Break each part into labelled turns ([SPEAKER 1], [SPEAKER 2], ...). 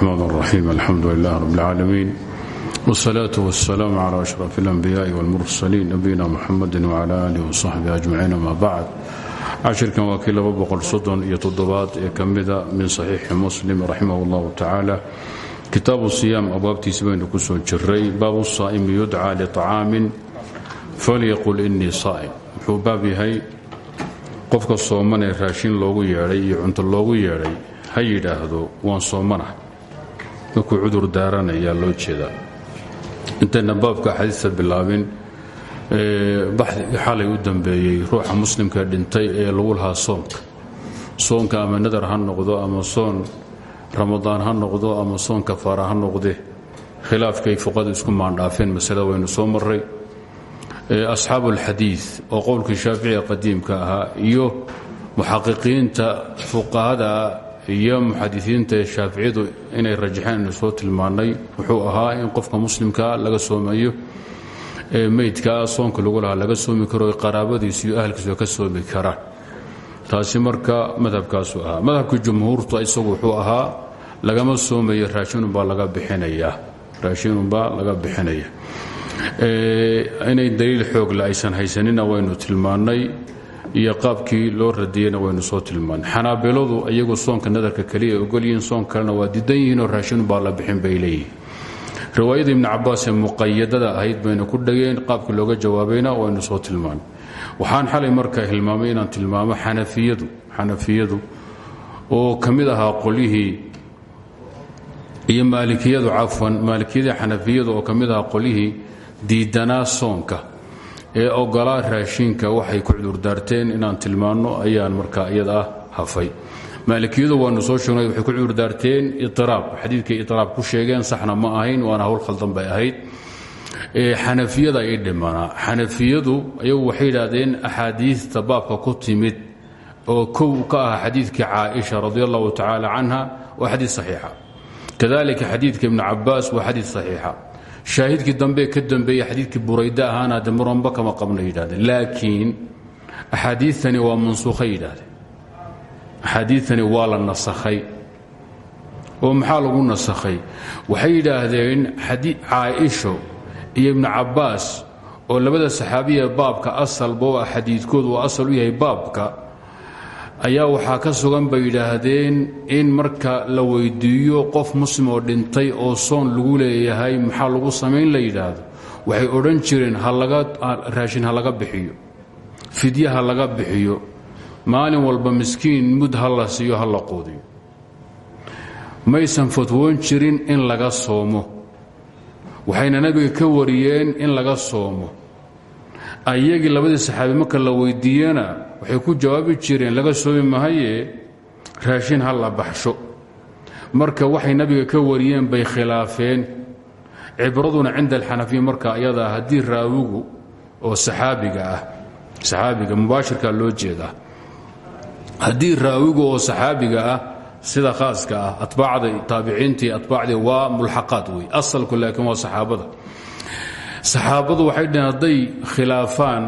[SPEAKER 1] الرحمن الرحيم الحمد لله رب العالمين والصلاة والسلام على أشرف الأنبياء والمرسلين نبينا محمد وعلى آله وصحبه أجمعين ما بعد cashirkan waa kii laba boqol soddon iyo toddobaad ee ka mida min saxiixi muslim raximah اllahu tacaala kitaabu siyaam abwaabtiisi baynu ku soo jiray baabu saa'imi yudcaa liطacaamin falyaqul inii saa'im wuxuu baab yahay qofka soomanee raashin loogu yeedhay iyo cunto loogu yeedhay ha yidhaahdo waan soomana markuu cudur daaranayaa loo jeedaa. Intayna baabka axaadiista bilaabin baxdigii xalay u dambeeyey ruuxa muslimka dhintay ee lagu lahaa soonka soonka ama nadar ha noqdo ama soon ramadaan ha noqdo ama soon kafaara ha noqde khilaafkay fuqadu isku maandhaafeen masalada waynu soo maray asxaabu alxadiid oo qowlkii shaaficiga qadiimka ahaa iyo muxaqiqiinta fuqahada iyo muxadisiinta shaaficiyadu inay rajaxeen aynu soo tilmaannay wuxuu ahaa in qofka muslimkaa laga soomayo meydkaa soonka lagu lahaa laga soomi karo qaraabadiisu iyo ahalkiisu ka soomi karaan taasi marka madhabkaasu ahaa. Madhabka jumhuurta isagu wuxuu ahaa lagama soomayo raashinunbaa laga bixinaya. Raashinunbaa laga bixinaya. Inay daliil xoogle aysan haysanina waynu tilmaannay iyo qaabkii loo radiyeyna waynu soo tilmaannay xanaabiladu iyagu soonka nadarka keliya ogolyihiin soon kalena waa diidan yihiinoo raashinunbaa la bixin bay leeyihiin. Riwaayada ibni cabaas ee muqayadada ahayd baynu ku dhageen qaabka looga jawaabayna waynu soo tilmaanay waxaan xalay marka hilmaamay inaan tilmaamo xanafiyadu xanafiyadu oo ka mid ahaa iyo maalikiyadu cafwan maalikiyadii xanafiyadu oo ka mid ahaa qolyihii soonka ee ogolaa raashinka waxay ku cudurdaarteen inaan tilmaanno ayaan markaa iyada hafay. Maalikiyadu waanu soo sheegnay waxay ku cudurdaarteen iraab xadiidkay iraab ku sheegeen saxna ma ahayn waana hawl khaldan bay ahayd. Xanafiyada ay dhimanaa xanafiyadu ayagu waxay yidhaahdeen axaadiista baabka ku timid oo kow ka ah xadiidkii caaisha radi allahu tacaala canha waa xadiid saxiixa. Kadalika xadiidka ibni cabaas waa xadiid shaahidkii dambe ka dambeeye xadiidkii burayda ahaana de muranba kama qabna yidhahdeen. Laakiin axaadiitani waa mansuukhay yidhahdeen. Axaadiiani waa la nasakhay. Oo maxaa lagu nasakhay? Waxay yidhaahdeen caaisho iyo ibnu cabbaas oo labada saxaabiya baabka asalba oo xadiidkoodu uu asal u yahay baabka ayaa waxaa ka sugan bay yidhaahdeen in marka la weydiiyo qof muslim oo dhintay oo soon lagu leeyahay maxaa lagu samayn la yidhaahdo? Waxay odhan jireen raashin ha laga bixiyo. Fidye ha laga bixiyo. Maalin walba miskiin mud ha la siiyo ha la quudiyo. Maysan fatwoon jirin in laga soomo. Waxayna nabiga ka wariyeen in laga soomo ayagii labadii saxaabi marka la weydiiyena waxay ku jawaabi jireen laga soomi mahaye raashin ha la baxsho. Marka waxay nabiga ka wariyeen bay khilaafeen. Cibraduna cinda alxanafiya marka ayadaa haddii raawigu oo saxaabiga ah saxaabiga mubaashirka loo jeedaa. Haddii raawigu oo saxaabiga ah sida khaaska ah atbaacda taabiciintii atbaacdii waa mulxaqaad wey asalku laakiin waa saxaabada saxaabadu waxay dhaheen hadday khilaafaan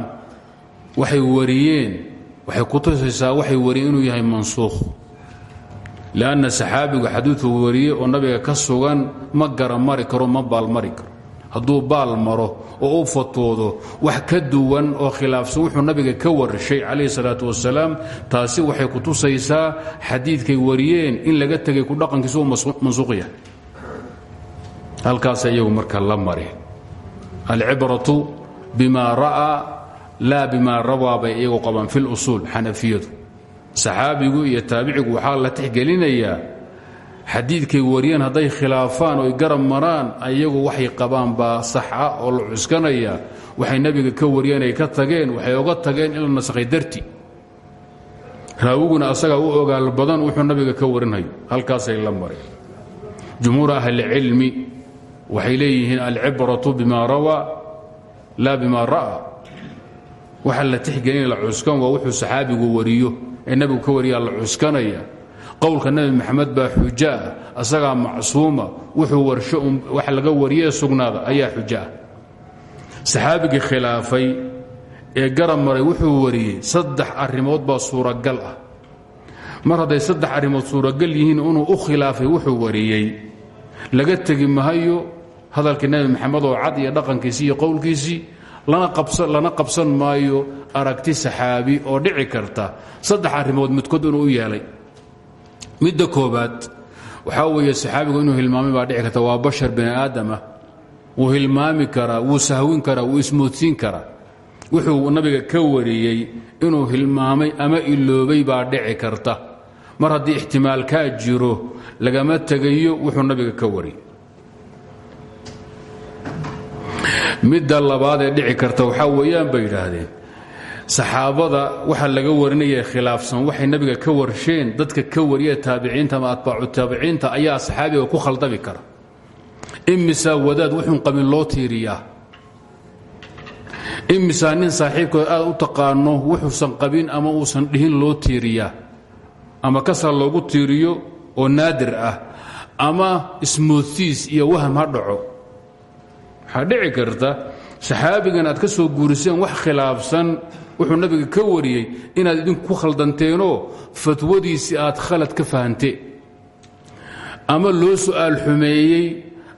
[SPEAKER 1] waxay wariyeen waxay ku tusaysaa waxay wariyeen inuu yahay mansuukh. Lianna saxaabigu xadiidku wariye oo nabiga ka sugan ma garamari karo ma baalmari karo. Hadduu baal maro oo u fatwoodo wax ka duwan oo khilaafsan wuxuu nabiga ka warshay calayhi salaatu wasalaam. Taasi waxay ku tusaysaa xadiidkay wariyeen in laga tegay ku dhaqankiisa uu mansuuq yahay. Halkaasa iyagu marka la mari alcibratu bima ra'aa laa bima rawaa bay iyagu qabaan fi lusuul xanafiyadu. Saxaabigu iyo taabicigu waxaa la tixgelinayaa xadiidkay wariyeen hadday khilaafaan oy garab maraan ayagu waxay qabaan baa sax ah oo la cuskanaya waxay nebiga ka wariyeen ay ka tageen waxay oga tageen in la nasakhay darti. Raawiguna asagaa u ogaal badan wuxuu nabiga ka warinhayo halkaasay la mareen jumhuur ahlicilmi waxay leeyihiin alcibratu bima rawaa laa bima ra'a. Waxa la tixgelina la cuskan waa wuxuu saxaabigu wariyo. Ee nebigu ka wariyaa la cuskanaya. Qowlka nebi maxamed baa xujo ah asagaa macsuuma. Wuxuu warsho wax laga wariyee sugnaada ayaa xujo ah saxaabigii khilaafay ee garab maray wuxuu wariyey saddex arrimood baa suuragal ah. Mar hadday saddex arrimood suuragal yihiin inuu u khilaafay wuxuu wariyey. Laga tegi mahayo hadalkii nebi maxamed oo cad iyo dhaqankiisii iyo qowlkiisii lana qabsan maayo aragti saxaabi oo dhici karta. Saddex arrimood midkood inuu u yeelay. Midda koobaad waxaa weeye saxaabigu inuu hilmaamay baa dhici karta waa bashar bini aadamah wuu hilmaami karaa wuu sahwin karaa wuu ismoodsiin karaa. Wuxuu nabiga ka wariyey inuu hilmaamay ama iloobay baa dhici karta. Mar haddii ixtimaalkaa jiro lagama tegayo wuxuu nabiga ka wariyey midda labaad ee dhici karta waxaa weeyaan bay yidhaahdeen. Saxaabada waxa laga warinaya khilaafsan waxay nabiga ka warsheen dadka ka wariya taabiciinta ama atbaacu taabiciinta ayaa saxaabiga ku khaldami kara. Imisaa wadaad wuxuun qabin loo tiiriyaa? Imisaa nin saaxiibkood aad u taqaano wuxuusan qabin ama uusan dhihin loo tiiriyaa? Ama kasal loogu tiiriyo oo naadir ah? Ama ismoodsiis iyo waham ha dhaco waxaa dhici karta saxaabigan aad ka soo guuriseen wax khilaafsan. Wuxuu nabiga ka wariyey inaad idinku ku khaldanteenoo fatwadiisii aad khalad ka fahanteen. Ama loo su'aal xumeeyey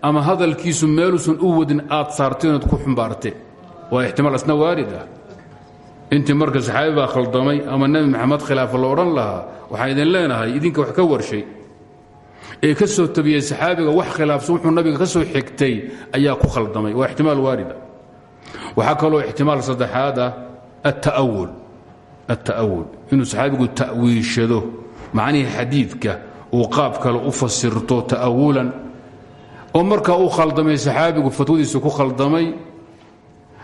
[SPEAKER 1] ama hadalkiisu meeluusan u wadin aad saarteenood ku xumbaarteen. Waa ixtimaal asna waarid ah intii marka saxaabi baa khaldamay ama nebi maxamed khilaafa lo odhan lahaa waxaan idin leenahay idinka wax ka warshay ee ka soo tabiyey saxaabiga wax khilaafsan wuxuu nabiga ka soo xigtay ayaa ku khaldamay. Waa ixtimaal waarida. Waxaa kaloo ixtimaal saddexaad ah atta'awul. Atta'awul. Inuu saxaabigu ta'wiishado. Macnihii xadiidka uu qaab kale u fasirto ta'awulan. Oo markaa uu khaldamay saxaabigu fatwadiisa ku khaldamay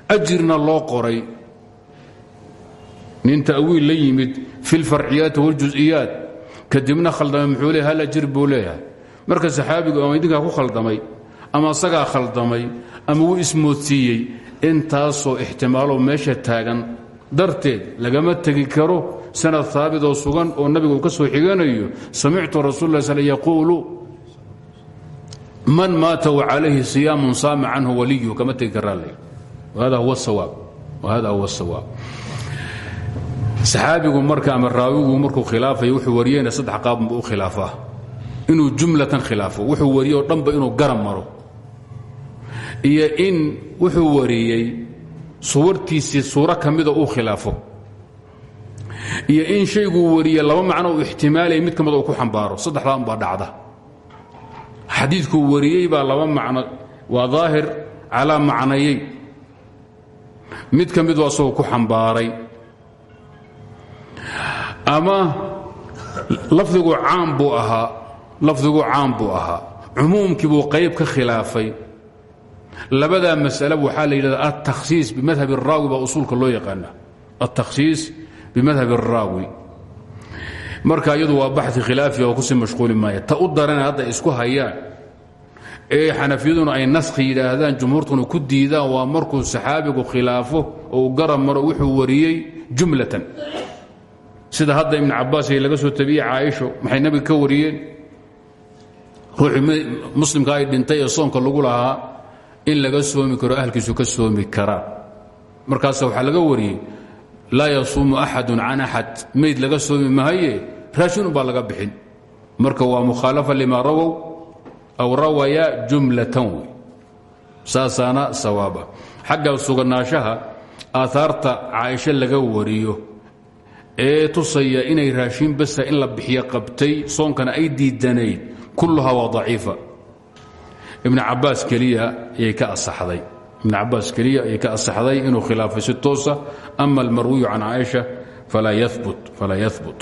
[SPEAKER 1] ajirna loo qoray. Nin ta'wiil la yimid fi lfarciyaati wاljuز'iyaat kadibna khaldamay muxuu leey hal ajir buu leeyahay. Marka saxaabigu ama idinkaa ku khaldamay ama asagaa khaldamay ama wuu ismoodsiiyey intaasoo ixtimaalo meesha taagan darteed lagama tegi karo sanad haabit oo sugan oo nabiga uu ka soo xiganayo samictu rasul lah sl yaquulu man maata wacalayhi siyaamun saama canhu waliyuhu kama tegi karaale hada huwa sawaab wahada huwa sawaab saxaabigu marka ama raawigu markuu khilaafayo wuxuu wariyeyna saddex qaabunba u khilaafaa. Inuu jumlatan khilaafo wuxuu wariyey dhanba inuu garab maro. Iyo in wuxuu wariyey suwartiisii suuro ka mida uu khilaafo. Iyo in shayguu wariye laba macno uu ixtimaalaya mid ka mida uu ku xambaaro saddexdaa unbaa dhacda. Xadiidkuu wariyey baa laba macno waa daahir calaa macnayey. Mid ka midu asagoo ku xambaaray ama lafdigu caam buu ahaa lafdigu caam buu ahaa cumuumkii buu qayb ka khilaafay labadaa mas'ala waxaa la yidhahda altakhsiis bimadhab الraawi baa usuulka loo yaqaana altakhsiis bimadhab الraawi marka iyadu waa baxi khilaafi oo kusii mashquuli maaya ta u darana hadda isku hayaan ee xanafiyaduna ay naskhi yidhaahdaan jumhuurtuna ku diidaan waa markuu saxaabigu khilaafo oo uu garab maro wuxuu wariyey jumlatan sida hadda ibn cabaas ee laga soo tabiyey caaisho maxay nabiga ka wariyeen? Ruuxii muslimka ay dhintay soonka lagu lahaa in laga soomi karo ahlkiisu ka soomi karaan markaas waxaa laga wariyey laa yasuumu axadun can axad mayd laga soomi mahaye raashin umbaa laga bixin. Marka waa mukhaalafa lima rawow aw rawaya jumlatan wey saasaana sawaaba. Xagga suganaashaha aaaarta caaisho laga wariyo ee tusaya inay raashin basa in la bixiyo qabtay soonkana ay diidanayd kulluha waa aciifa ibn cabaas keliya ayay ka asaxday. Ibn cabbaas keliya ayay ka asaxday inuu khilaafay si toosa ama almarwiyu can caaisha falaa yabut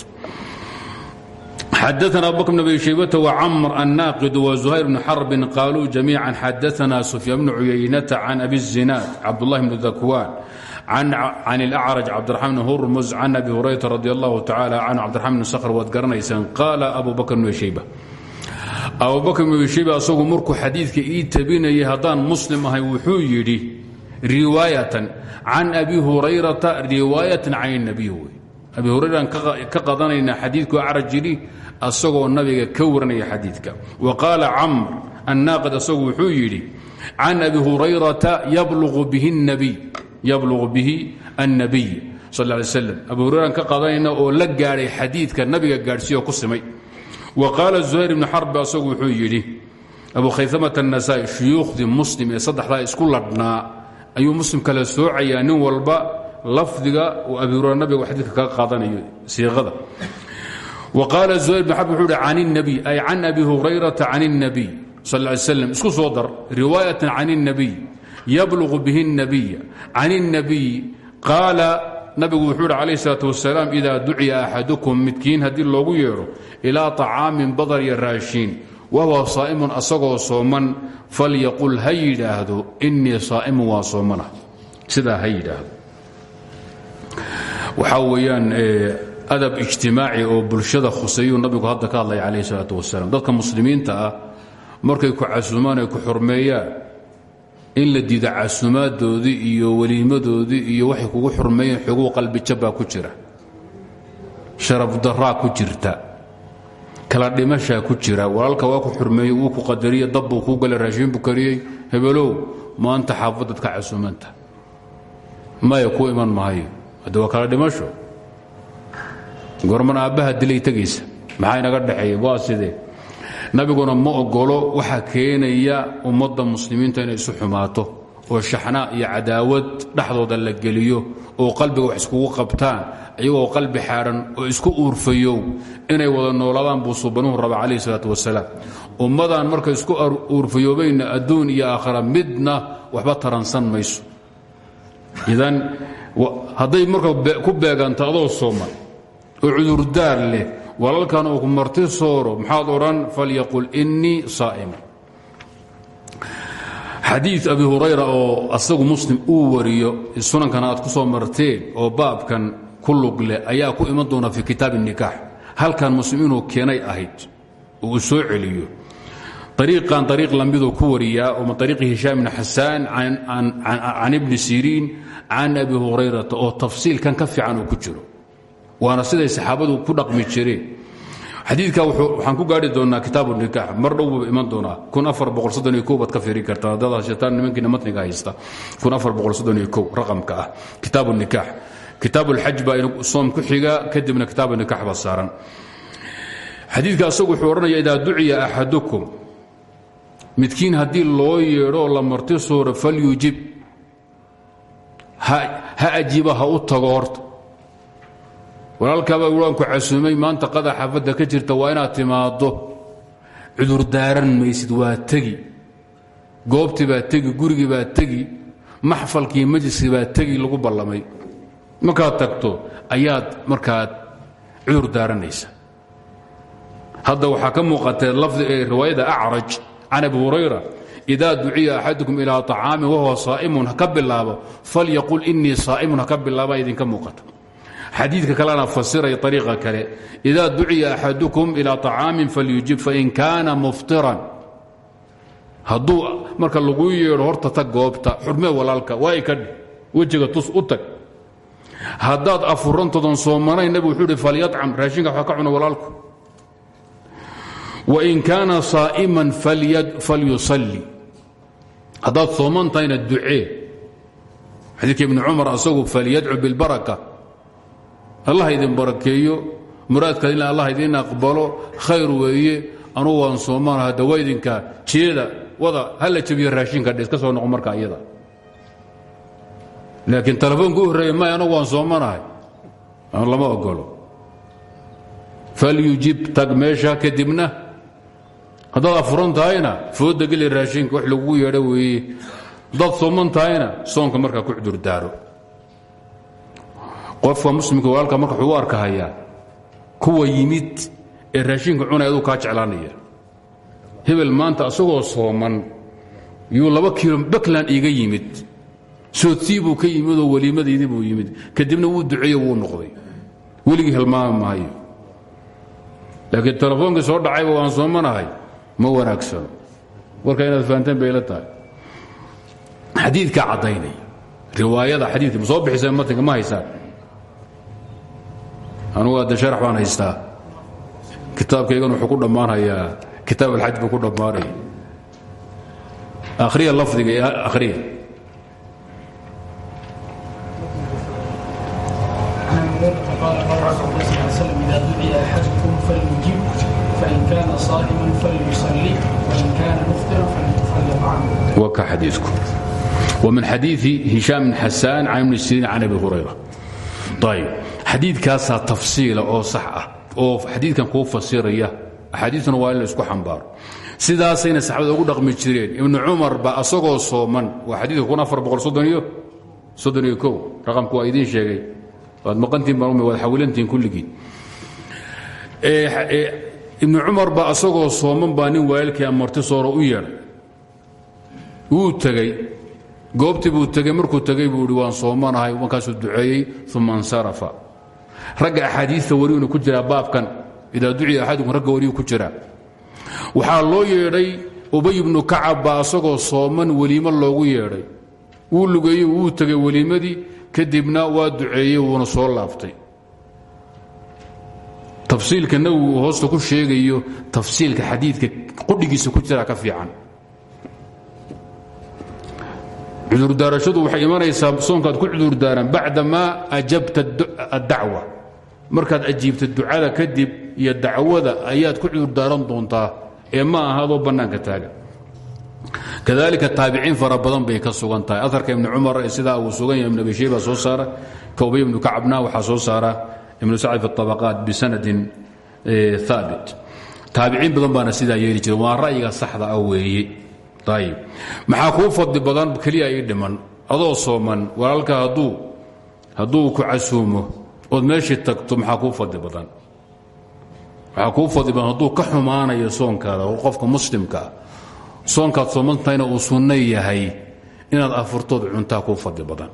[SPEAKER 1] xadaana abu bakr bn abi shaybata wacamr annaaqidu wazuhayr bn xarbin qaaluu jamiica xadaana sufyaan bnu cuyaynata can abi zinaad cabdullahi bni dakwaan can اlأcraj cabdiraxmaan bn hurmuz can abi hurayra radi allahu tacala canhu cabdiraxman bn skhr waad garanaysaan qaala abu bakr bn abi shayba abubakr bn abi shayba asagu markuu xadiidka ii tabinayay haddaan muslim ahay wuxuu yidhi riwaayatan can abi hurayrata riwaayatan can الnabiy wey abi hurayran ka qadanayna xadiidku acraj yidhi asagoo nabiga ka waranaya xadiidka wa qaala camr annaaqid asagu wuxuu yidhi can abi hurayrata yablugu bihi الnabiy sal ly slam abu hurayran ka qadanayna oo la gaadhay xadiidka nabiga gaadhsiiyo ku simay wa qaala zuhayr ibnu xarbi asagu wuxuu yidhi abu khayamata الnasaa-i shuyuukhdii muslim ee saddexdaa isku ladhnaa ayuu muslim kala soocayaa nin walba lafdiga uu abi hurayra nabiga xadiidka kaga qaadanayo siiqada wa qaala zuhayr ibn xarb wuxuu hi can الnabiy ay can abi hurayrata can الnabiy sal ly slam isku soo dar riwaayatan can الnabiy yabluغu bihi الnabiya can الnabiy qaala nabigu wuxuu hi calayh الsalaaة wasalaam idaa duciya axadukum midkiin haddii loogu yeedho ilaa طacaamin badar iyo raashiin wahuwa saa'imun asagoo sooman falyaqul ha yidhaahdo inii saa'imun waa soomana sidaa ha yidhaahdo waxaa weeyaan adab ijtimaaci oo bulshada khuseeyuu nabigu hadda ka hadlaya calayh الsalaaة wasalaam dadka muslimiinta ah markay ku casumaan ay ku xurmeeyaan in la diido casumaaddoodii iyo weliimadoodii iyo waxay kugu xurmeeyeen xoguu qalbijabbaa ku jira. Sharafdaraa ku jirta. Kala dhimashaa ku jira. Walaalka waa ku xurmeeyey wuu ku qadariye dabbuu kuu gala raashiin buu kariyey. Hebelow maanta xaafadad ka casumanta maya kuu iman mahayo hadde waa kala dhimasho. Gorman aabbaha dilay tegaysa maxaa inaga dhexeeya waa sidee nabiguna ma ogolo waxaa keenaya ummadda muslimiinta inay isu xumaato oo shaxnaa iyo cadaawad dhexdooda la geliyo oo qalbiga wax iskugu qabtaan iyagoo qalbi xaadhan oo isku uurfayow inay wada noolaadaan buu suubanuhu raba calayh isalaat wasalaam. Ummadan marka isku uurfayoobayna adduun iyo aakhara midna waxba taransan mayso. Idan hadday marka ku beeganto adoo sooman oo cudurdaar leh walaalkan uu ku marti sooro maxaad odhan falyaqul innii saa'ima xadiid abi hurayra oo asagu muslim uu wariyo sunankana aad ku soo marteen oo baabkan ku lug leh ayaa ku iman doona fii kitaab الnikaax halkan muslim inuu keenay ahayd oo soo celiyo. Ariiqan ariiq lambiduu ku wariyaa min ariiqi hishaam bn xasaan can ibni siriin can abi hurayrata oo tafsiilkan ka fiican uu ku jiro waana siday saxaabadu ku dhaqmi jireen. Xadiidka waxaan ku gaari doonaa kitaabu nikaax mar dhow buu iman doonaa. Baad ka fiiri kartaa. Haddaad hashataan nimankiina matniga haysta. Raqamka ah. Kitaabu nikaax kitaabu lxaj baa soom ku xiga kadibna kitaabu nikaax baa saaran. Xadiidka asagu wuxuu odhanaya idaa duciya axadukum. Midkiin haddii loo yeedho la marti sooro falyujib. Ha ajiiba ha u tago horta walaalkaabaa waan ku casuumay maanta qada xaafadda ka jirta waa inaad timaaddo. Cudurdaaran maysid waa tegi. Goobtii baa tegi gurigii baa tegi. Maxfalkii majliskii baa tegi lagu ballamay. Markaad tagto ayaad markaad cudur daaranaysa. Hadda waxaa ka muuqatee lafdi ee riwaayada acraj can abi hurayra idaa duciya axadukum ilaa طacaamin wahuwa saa'imun haka bilaabo. Falyaqul inii saa'imun haka bilaaba idinka muuqata xadiidka kalena fasiray ariiqa kale idaa duciya axadukum ilaa طacaamin falyujib fain kaana muftiran. Hadduu marka lagu yeedho horta tag goobta xurmee walaalka waa i ka dhih wejiga tus u tag. Haddaad afurantodan soomanayn nabig wuxuu hi falyacam raashinka waxaa ka cuna walaalku. Wain kaana saa'iman falyusalli. Haddaad sooman tahayna ducee xadiidka ibni cumar asagu falyadcu bilbaraka allah idin barakeeyo muraadka in allah idin aqbalo khayr weeye anugu waan soomanaha dawaydinka jeeda wada hala jabiyo raashinka iska soo noqo marka iyada laakiin telefoonka u horreeya may anugu waan soomanahay lama ogolo falyujib tag meesha kadibna haddaad afuran tahayna fooda raashinka wax lagugu yeedho weeye. Haddaad soonka markaa ku cudurdaaro qofka muslimka walaalka marka wuxuu u arkahayaa kuwa yimid ee raashinka cunay aduu kaa jeclaanaya. Hebel maanta asagoo sooman yuu laba kiilo bakland iiga yimid. Soodsii buu ka yimid oo weliimadaydii buu yimid. Kadibna wuu duceeye wuu noqday. Weligii hilmaami maayo. Laakiin telefoonkii soo dhacayba waan soomanahay ma wanaagsano warka inaad fahanteen bay la tahay. Xadiidkaa riwaayada xadiidka ma soo bixiseen matinka ma haysaan anugu adde sharax baan haystaa kitaabkaygan wuxuu ku dhammaanhayaa kitaab alxaj buu ku dhammaanaya. Akhriya lafdiga akhriya. Wa ka xadiiku wa min xadiii hishaam bn xasaan can ibni siriin can abi xadiidkaasaa tafsiila oo sax ah oo xadiidkan kuu fasiraya. Axaadiituna waa in la isku xambaaro. Sidaasayna saxaabada ugu dhaqmi jireen. Ibnu cumar ba asagoo sooman waa xadiidka kun afar boqol soddon iyo soddon iyo kow raqamku waa idiin sheegay. Waad maqantiin baan waad xawilantihin kulligiin ibnu cumar ba asagoo sooman baa nin waalidkii amarti sooro u yeedhay. Wuu tegey. Goobtii buu tegey markuu tegey buu i waan soomanahay markaasuu duceeyey uma insarafa ragga axaadiista wariyuna ku jiraa baabkan idaa duciya axadukum ragga wariyu ku jiraa waxaa loo yeedhay ubay ibnu kacab baa asagoo sooman weliimo loogu yeedhay. Wuu lugeeyey wuu tegey weliimadii kadibna waa duceeyey wuuna soo laabtay tafsiilka uu hoosta ku sheegayo tafsiilka xadiidka qudhigiisa ku jiraa ka fiican cudurdaarashadu waxay imanaysaa soonkaad ku cudurdaaran bacdamaa ajabta addacwa. Markaad ajiibta ducada kadib iyo dacwada ayaad ku cudurdaaran doontaa ee ma aha adoo bannaanka taagan. Kadalika taabiciin fara badan bay ka sugan tahay. Aarka ibni cumar sidaa uu sugan yahay ibn abi soo saara. Ka ubay ibnu kacabna soo saara. Ibnu sacd fi طabaqaat bisanadin haabit taabiciin badan baana sidaa yeeli jira waa ra'yiga saxda ah weeye ayib maxaa kuu fadli badan? Keliya ii dhiman. Adoo sooman walaalka hadduu hadduu ku casuumo ood meeshii tagto maxaa kuu fadli badan? Waxaa kuu fadli badan hadduu ka xumaanayo soonkaada qofka muslimkaa soonkaad soomantahayna uu sunno yahay inaad afurtood cuntaa kuu fadli badan.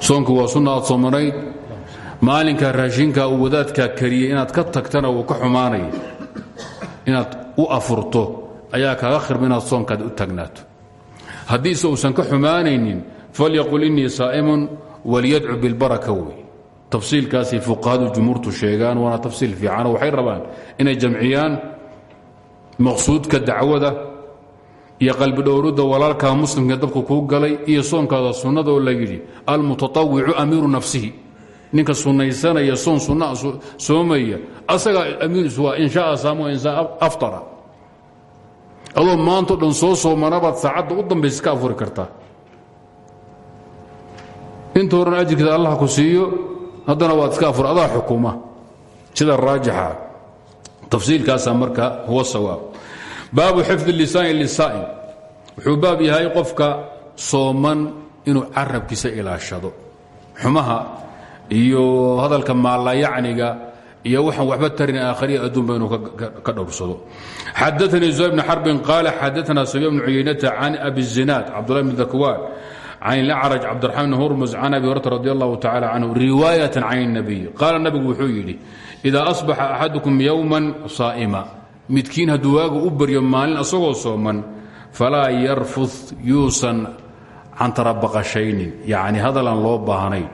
[SPEAKER 1] Soonku waa sunna aad soomanayd. Maalinka raashinka uu wadaadkaa kariyey inaad ka tagtana uu ka xumaanayo inaad u afurto ayaa kaaga khirma inaad soonkaada u taagnaato haddiise uusan ka xumaanaynin falyaqul innii saa'imun waliyadcu bilbaraka wey. Tafsiilkaasay fuqahadu jumhuurtu sheegaan waana tafsiil fiicanoo waxay rabaan inay jamciyaan maqsuudka dacwada iyo qalbidhowrudda walaalkaa muslimka dabku kuu galay iyo soonkaada sunnada oo la yidhi almutatawicu amiiru nafsihi. Ninka sunnaysanaya soon sunnaa soomaya asagaa amiirsu waa in shaaa saamo insaan aftara adoo maantao dhan soo soomanabaad saacadda u dambaysa ka afuri kartaa inta horan ajirkeeda allah ku siiyo haddana waad iska afur adaa xukuma. Sida raajixa tafsiilkaasaa marka huwa sawaab. Baabu xifdi lisaani lisaa'im wuxuu yahay qofka sooman inuu carabkiisa ilaashado. Xumaha iyo hadalka maalayacniga iyo waxaan waxba tarin aakhriya adduunba inuu ka dhowrsado. Xadaanii zuhayr bn xarbin qaala xadaana sabiya bn cuyaynata can abi zinaad cabdulahi bn dakwaan can ilacraj cabdiraxmaan bn hurmus can abi hurata radi allahu tacala canhu riwaayatan can اnabiy qaala nabigu wuxuu yidhi idaa asbaxa axadukum yowman saa'ima midkiin hadduu waagu u baryo maalin asagoo sooman falaa yarfud yuusan cantarabaqashaynin yacni hadalaan loo baahnayn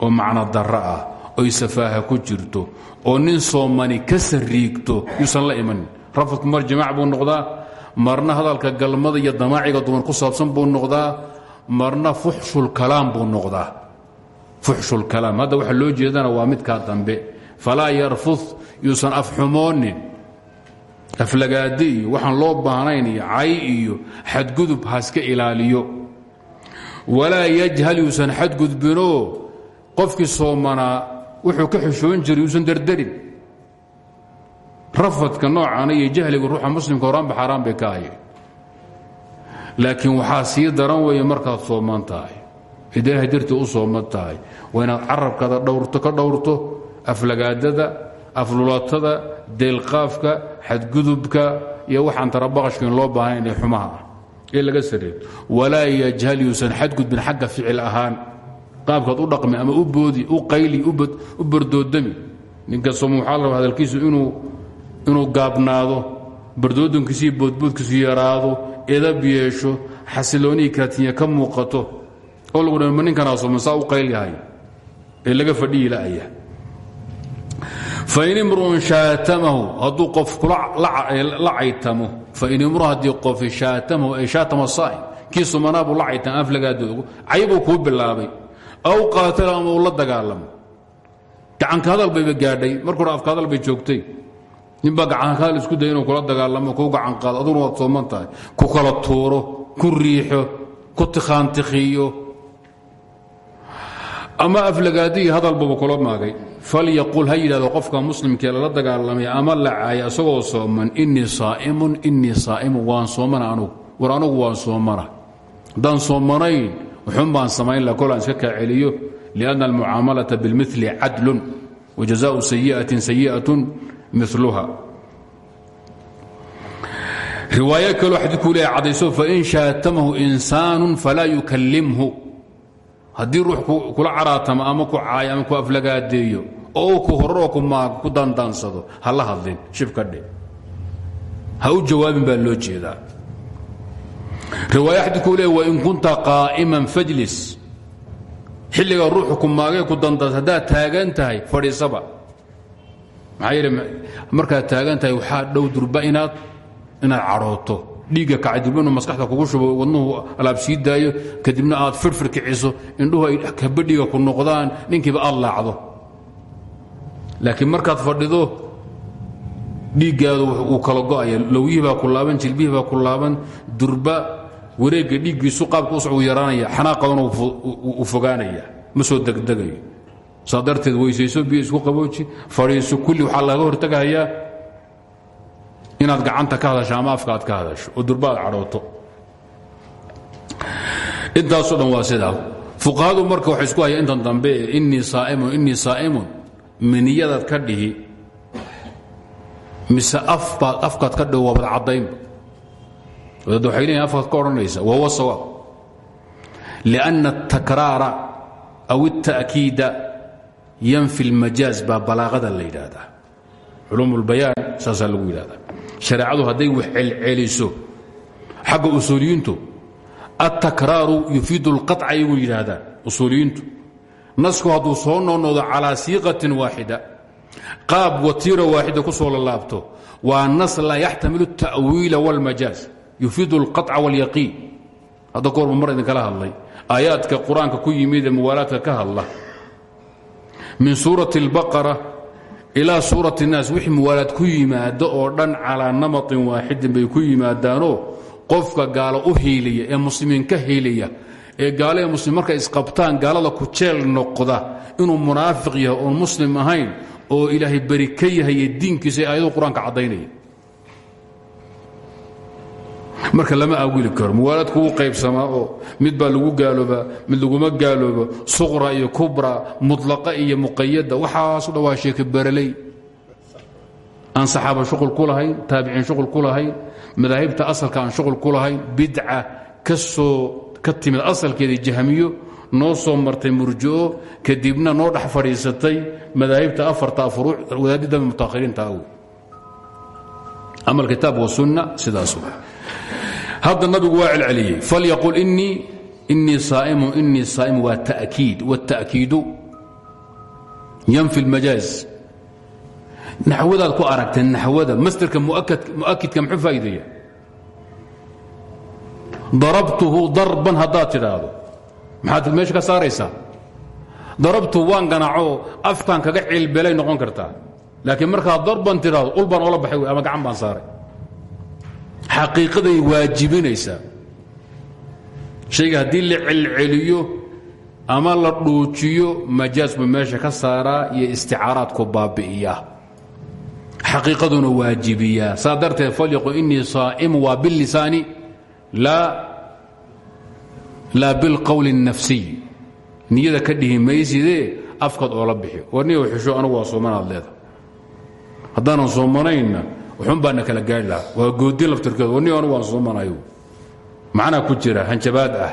[SPEAKER 1] oo macno darro ah oy safaaha ku jirto oo nin soomani ka sariigto yuusan la imanin. Rafadku mar jamaac buu noqdaa marna hadalka galmada iyo damaaciga dumar ku saabsan buu noqdaa marna fuxshulkalaam buu noqdaa. Fuxshulkalaam hadda waxa loo jeedana waa midkaa dambe. Falaa yarfud yuusan afxumoonin aflagaadi iyo waxaan loo baahnayn iyo cay iyo xadgudub haska ilaaliyo. Walaa yajhal yuusan xadgudbinoo. Qofkii soomanaa wuxuu ka xishoon jiray yuusan derderin. Rafadka noocana iyo jahliga ruuxa muslimka horaanba xaaraan bay ka ahayen laakiin waxaa sii daran weeye markaad sooman tahay. Ilaahay dartii u sooman tahay. Waa inaad carabkaada dhowrto ka dhowrto aflagaadada aflulatada deelqaafka xadgudubka iyo waxaan tarabaqashka in loo baahnayn ee xumaha. Ah ee laga sareeyo. Walaa yajhal yuusan xadgudbin xagga ficil ahaan qaabkaad u dhaqmi ama u boodi u qayli u bardoodami. Ninka sooma waxaa la hadalkiisu inuu gaabnaado bardoodankiisiiyo boodboodkiisu yaraado edab yeesho xasiloonihii kaatinya ka muuqato oo lagu dha ma ninkanaa sooman saa u qayl yahay ee laga fadhiyi la'aya. Fain imruun shaatamahu hadduu qof la caytamo fain imru haddii qofi shaatamahu ay shaatama saa'im kii sumanaabuu la caytama kuu bilaabay aw qaatala ama uu la dagaalamo. Gacanka hadal bayba gaadhay. Marka hore afka hadal bay joogtay. Ninbaa gacankaal isku daya inuu kula dagaalamo kuu gacan qaado. Aduguna waad sooman ku kala tuuro ku riixo ku tikhaantikhiyo ama aflagaadiyi hadalbaba kula maagay. Falyaqul ha yidhahdo qofka muslimkee lala dagaalamay ama la caaya isagoo sooman innii saa'imun innii saa'imun waan soomana anugu war anugu waan soomana. Soomanayn wuxuun baan samayn la kolaan iska kaa celiyo lianna almucaamalata bilmili cadlun wajazaau sayi'atin sayi'atun miluha riwaayo kaloo xadiidkuu leeya cadayso fain shaatamahu insaanu falaa yukallimhu. Haddii ruux kula caraatamo ama ku caayo ama ku aflagaadeeyo oo ku horaroo ku daandaansado ha la hadlin shibkadhe ha u jawaabin baa loo jeedaa riwaaya xadiidkuu leeya wain kunta qaa'iman fajlis. Xilliga ruuxu ku maagay ku dandaans haddaad taagan tahay fadhiisaba. Maxaa yeele markaad taagan tahay waxaa dhow durba inaad inaad cadhooto dhiigga kacdib inuu maskaxda kugu shubo wadnuhu alaab sii kadibna aad firfir kiciso indhuhu ay kabadhiga ku noqdaan ninkiiba aad laacdo laakiin markaad fadhido dhiiggaadu uu kala go'aya lowyihii baa ku laaban durba wareegga dhiiggiisu qaabka us uu yaraanaya xanaaqaduna uu fogaanaya ma soo degdegayo. Saa darteed weysayso biyo isku qabooji fadhiiso kulli waxaa laga hortagahayaa inaad gacanta ka hadasho ama afka ka hadasho oo durba aad cadhooto. Intaasoo dhan waa sidaa. Fuqahadu marka waxay isku haya intan dambe innii saa'imun innii saa'imun ka dhihi mise afbaad afkaad ka dhihi waabad caddaynba wadaad waxay leeyihin afkaad ka odhanaysa wahuwa sawaab lianna atakraara aw الta'kiida yanfi اlmajaaz baa balaaqada la yidhaahdaa culuum اlbayaan saasaa lagu yidhahdaa shareecadu hadday wax celceliso xagga usuuliyiintu altakraaru yufiidu اlqaطca ayaguu yidhaahdaan usuuliyiintu nasku hadduu soo noonoodo calaa siiqatin waaxida qaab watiira waaxida ku soo lalaabto waa nas laa yaxtamilu الta'wiila wاlmajaaz yufiidu اlqaطca wاlyaqiin hadda ka horba mar idinkala hadlay aayaadka qur-aanka ku yimid ee muwaalaadka ka hadla min suurati اlbaqara ilaa suurati الnaas wixii muwaalaad ku yimaado oo dhan calaa namaطin waaxidin bay ku yimaadaanoo qofka gaalo u hiiliya ee muslimiin ka hiiliya ee gaalo ee muslim markay isqabtaan gaalada ku jeel noqda inuu munaafiq yahay oon muslim ahayn oo ilaahay beri ka yahay ee diinkiisa ee aayadu qur'aanka marka lama awili karo muwaalaadku wuu qaybsamaa oo mid baa lagu gaaloobaa mid laguma gaaloobo suqra iyo kubra mutlaqa iyo muqayada waxaaso dhan waa sheeke baraley aan saxaaba shuqul ku lahayn taabiciin shuqul ku lahayn madaahibta asalka aan shuqul ku lahayn bidca ka timid asalkeedii jahmiyo noo soo martay murji'o kadibna noo dhex fadhiisatay madaahibta afarta furuuc wadaaddi dambe mutaahiriinta aw ama alkitaab wasunna sidaas hadda nabigu waa celceliyey. Falyaqul inii saaimu inii saaimu waa takiid wاta'kiidu yanfi اlmajaaz naxwadaad ku aragtee naxwada masderka mu'akidka muxuu faa'iideeya darabtuhu darban haddaad tidhaahdo. Maxaad meesha ka saaraysaa? Darabtuhu waan ganacoo afkaan kaga cilbelay noqon kartaa. Laakiin markaad darban tidhaahdo ul baan oola baxay ama gacan baan saaray. Xaqiiqaday waajibinaysaa. Shayga haddii la celceliyo ama la dhuujiyo majaaz buu meesha ka saaraa iyo isticaaraadku baabi'iyaa. Xaqiiqaduna waajibiyaa. Saa darteed falyaqul inii saa'imu waa bilisaani laa bilqowli الnafsiy niyada ka dhihi maysidee afkaad oola bixi. War niyow xisho anugu waa soomanaad leeda haddaanan soomanayna wuxun baana kala gaari lahaa. Waa goodin laftirkeedu. War niyo anugu waan soomanayo macnaa ku jira hanjabaad ah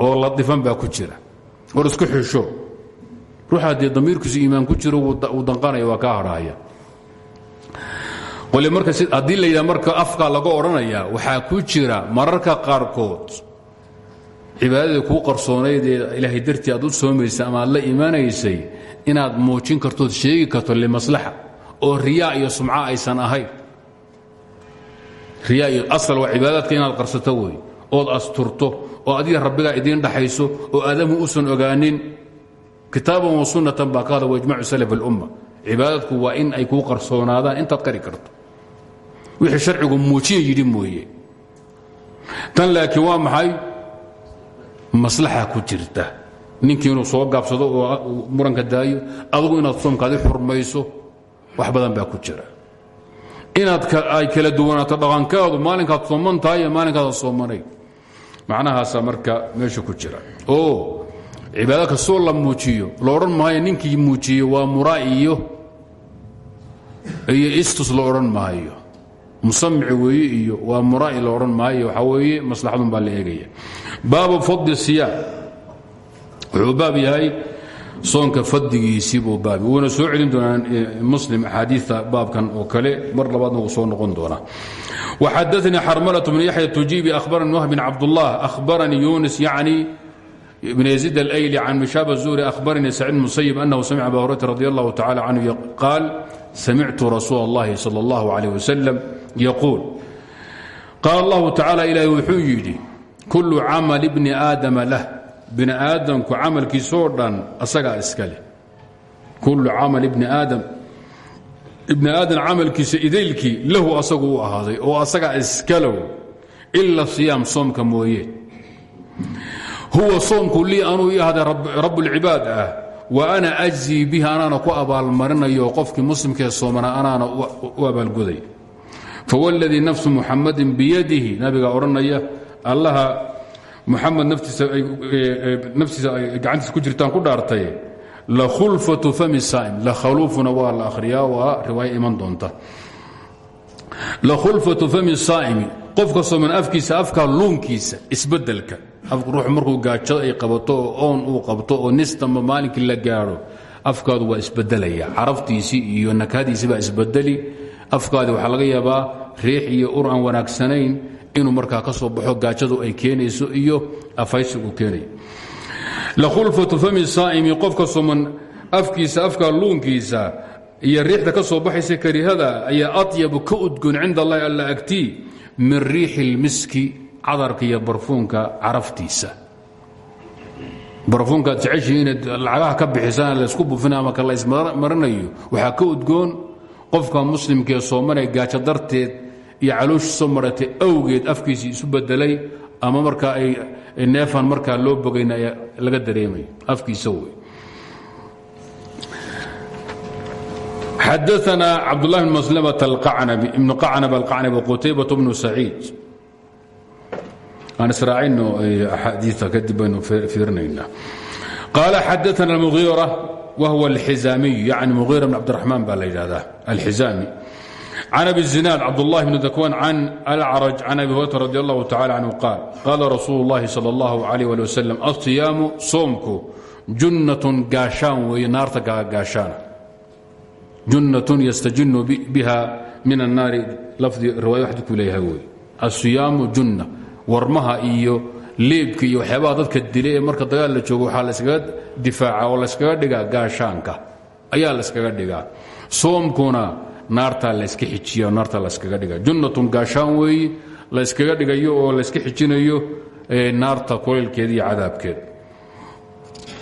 [SPEAKER 1] oo ladifan baa ku jira. War isku xisho ruuxa dee damiirkiisu iimaan ku jiro uu danqanaya waa kaa hadhaaya haddii la yidhaha marka afkaa laga odhanayaa waxaa ku jira mararka qaarkood cibaadadii kuu qarsoonayd ee ilaahay dartii aad u soomaysay ama la imaanaysay inaad muujin kartood sheegi karto limaslaxa oo riyaa iyo sumca aysan ahayn. Riyaa iyo asal waa cibaadaadka inaad qarsato wey ood asturto oo adiga rabbigaa idiin dhaxayso oo aadamu usan ogaanin. Kitaaban wa sunnatan baa ka hada waijmacu salaf alumma. Cibaadaadku waa in ay kuu qarsoonaadaan intaad qari karto wixii sharcigu muujiya yidhi mooye. Tan laakiin waa maxay? Maslaxa ku jirta. Ninkii inuu soo gaabsado oo muranka daayo adugu inaad soomkaadi xurmayso wax badan baa ku jira. Inaad ay kala duwanaato dhaqankaadu maalinkaad sooman iyo maalinkaada soomanayn macnahaasaa marka meesha ku jira. Oo cibaado kastoo la muujiyo la odhan maayo ninkii muujiye waa mura iyo iyo istus la maayo musamici weeye iyo waa mura'i la odhan maayo waxaa weeye maslaxadun baa la eegaya baabu fadli siyaam wuxuu baab yahay soonka fadligiisii buu baab wuuna soo celin doonaa muslim axaadiita baabkan oo kale mar labaadna wuu soo noqon doonaa وxadaثnii xarmلة بن yaحyى تujiibi أhbarani وهb بن cabdالlah أhbaranii yunis yعni بن يزيد الأyلي عن مشاب الزهري أخبرني سعيد المسيب أنه سمع أبا هريرة رضي الله تعالى عنه قال سمعت رسول الله صلى الله عليه وسلم yaquul qaala allahu tacaala ilaahi wuxuu yidhi kullu camal ibni aadama lah bini aadamku camalkiisaoo dhan asagaa iska leh kullu camal ibni aadam ibni aadam camalkiisa idaylkii lahu asagu u ahaaday oo asagaa iskalow ila siyaam soomka mooyee huwa soomku lii anuu i ahday rabbulcibaad ah wa ana ajzii bihi anaana ku abaalmarinayo qofkii muslimkee soomana anaana u abaalguday fawladii nafsu muxamadin biyadihi nabiga odhanaya allaha muxamed naftiisa ay gacantiisa ku jirtaan ku dhaartay lakhulfatu fami saa'im lakhaluufuna waa la akhriyaa waa riwaayo iman doonta lakhulfatu fami saa'imi qofka sooman afkiisa afkaa luunkiisa isbeddelka ruux markuu gaajada ay qabato oo oon uu qabto oo nistamba maalinkii la gaadho afkaadu waa isbedelaya iyo nakadiisii baa isbedeli afkaadi waxaa laga yaabaa riix iyo ur aan wanaagsanayn inuu markaa ka soo baxo gaajadu ay keenayso iyo afaysigu keenayo lakhulfatu fami saa'imi qofka suman afkiisa afka luunkiisa iyo riixda ka baxaysa karihada ayaa atyabu ka udgoon cinda allahi alla agtii min riixi اlmiski cadarka iyo barfuunka caraftiisa. Barfuunkaad jeceshihi lacagaha ka bixisaan laysku bufina ama ka laysmarinayo waxaa ka udgoon qofka muslimkaee soomanee gaajo darteed iyo calooshu soo maratay awgeed afkiisii isu bedelay ama markaa ay neefan markaa loo bogayna laga dareemayo afkiisa wey. Xadaana cabdulahi bn maslmat ibnu qacnab alqacnabi qutaybat bnu saciid. Aan israacino eh, axaadiia kadib baynu fiirinaynaa qaala xadaana muhiira whuwa اlxizaamiyu yani muغيira bn cabdiraxmaan baa la yidhahdaa alxizaami can abi zinaad cabdالlah bn dakwan can alcraj can abi hurata radi allahu tacala canhu qaal qaala rasuulu اllahi salى اllahu عalيh ali waslm aلصiyaamu soomku junnatun gaashaan weeye naarta gaashaana junnatun yastajinu biha min annaari lafdi riwaaya xadiidku leeyahay wey asiyaamu junna warmaha iyo leebkii iyo waxyaabaha dadka dila marka dagaal la joogo waxaa layskaga difaaca oo layskaga dhigaa gaashaanka. Ayaa layskaga dhigaa. Soomkuna naartaa layska xijiya naartaa layskaga dhiga junnatun gaashaan weeye layskaga dhigayo oo layska xijinayo naarta kulaylkeeda iyo cadaabkeed.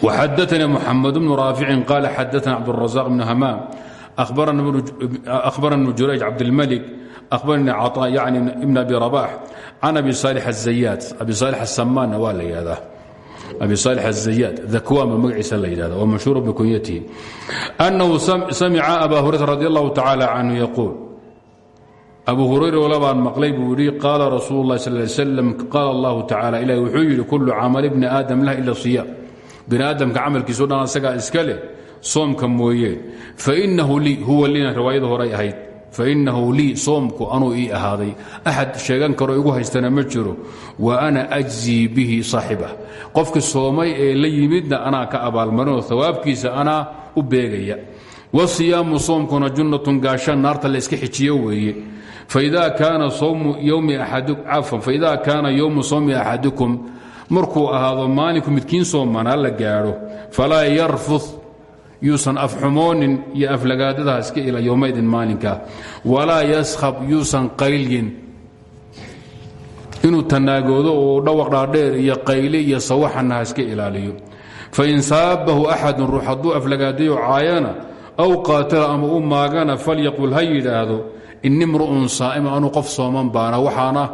[SPEAKER 1] Waxadaana muxamed bnu raaficin qaala xadaana cabdurazaq bnu hamaam. Ahbarana bnu jurayj cabdilmalik أhbarnii caطاء yعni بn abi رabax can abi صاlح الزayaad abi صاlح الsamaanna waa la yihahdaa abi صاlح الزayaad dakwan ba magaciisa la yidhahda wa mashhuur bkunyatihi أnnahu samca aba hurayra radi الlahu tacalى canhu yaquul abu hurayra walabaan maqlay buu yidhi qaala rasuul الlah sal ly slam qaala اllahu tacala ilahi wuxuu yidhi kulu camal bni aadam lah ila صiyaam bini aadamka camalkiiso dhan asagaa iska leh soomka mooyee fainahu lii huwa liina riwaayada horay ahayd fainahu lii soomku anuu ii ahaaday axad sheegan karo igu haystana ma jiro wa ana ajzii bihi saaxibah qofki soomay ee la yimidna anaa ka abaalmarinoo hawaabkiisa anaa u beegaya wasiyaamu soomkuna junnatun gaashaan naarta la iska xijiyo weeye faida kaana yowmu sowmi axadikum markuu ahaado maalinku midkiin soomanaa la gaadho falaa yarfud yuusan afxumoonin iyo aflagaadadaha iska ila yowmaydin maalinka. Walaa yaskhab yuusan qaylyin inuu tanaagoodo oo dhawaq dhaadheer iyo qayle iyo sawaxana ha iska ilaaliyo. Fain saabahu axadun ruux hadduu aflagaadayo aw qaatala ama u maagana falyaqul ha yidhaahdo ini mru'un saa'ima anuu qof sooman baana waxaana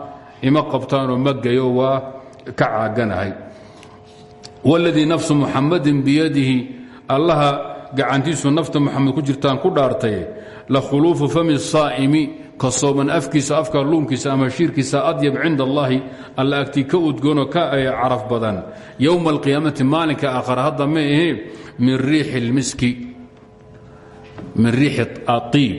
[SPEAKER 1] ima qabtaanoo ma gayo waa ka caaganahay. Wاladii nafsu muxamadin biyadihi allaha gacantiisu nafta muxamed ku jirtaan ku dhaartay la khuluufu fami saa'imi ka sooman afkiisa afka luunkiisa ama shiirkiisa adyab cinda allahi alla agtii ka udgoonoo ka caraf badan. Yowma alqiyaamati maalinka aakhara hadda ma ahe min riixi اlmiski min riixi aiib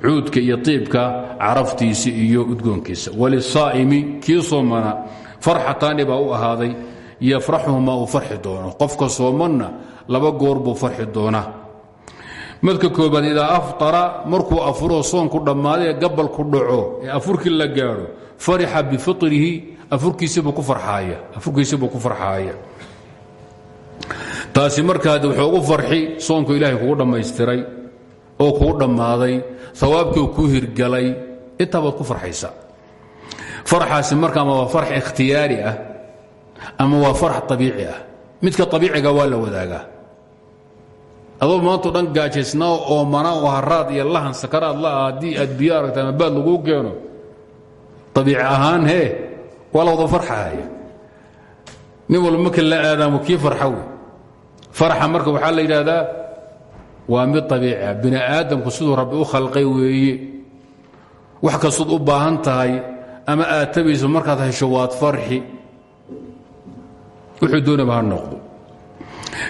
[SPEAKER 1] cuudka iyo iibka caraftiisa iyo udgoonkiisa. Walisaa'imi kii soomana farxataani baa u ahaaday yafraxuhumaa uu farxi doono. Qofka soomanna laba goor buu farxi doonaa. Madka koobaad idaa afطara markuu afuroo soonku dhammaaday ee gabalku dhaco ee afurkii la gaadho farixa bifiطrihi afurkiisibuu ku farxaaya taasi markaad wuxuu ugu farxi soonku ilaahay kugu dhammaystiray oo kuu dhammaaday awaabkii kuu hirgalay intaa baad ku farxaysa. Farxaasi marka ama waa farx ikhtiyaari ah ama waa farx abiici ah. Midka abiiciga waa la wadaagaa adoo maantao dhan gaajaysnaa oo mana oo haraad iyo lahan sakaraad la ah haddii aad biyo aragta ama baad laguu keeno abiici ahaan hee waa la wada farxahaya nin walba marka la aadaamo kii farxa wey? Farxa marka waxaa la yidhaahdaa waa mid abiici ah bini aadamku siduu rabbi u khalqay weeye. Wax kastood u baahan tahay ama aad tabayso markaad hesho waad farxi. Wuxuu doonaba ha noqdo.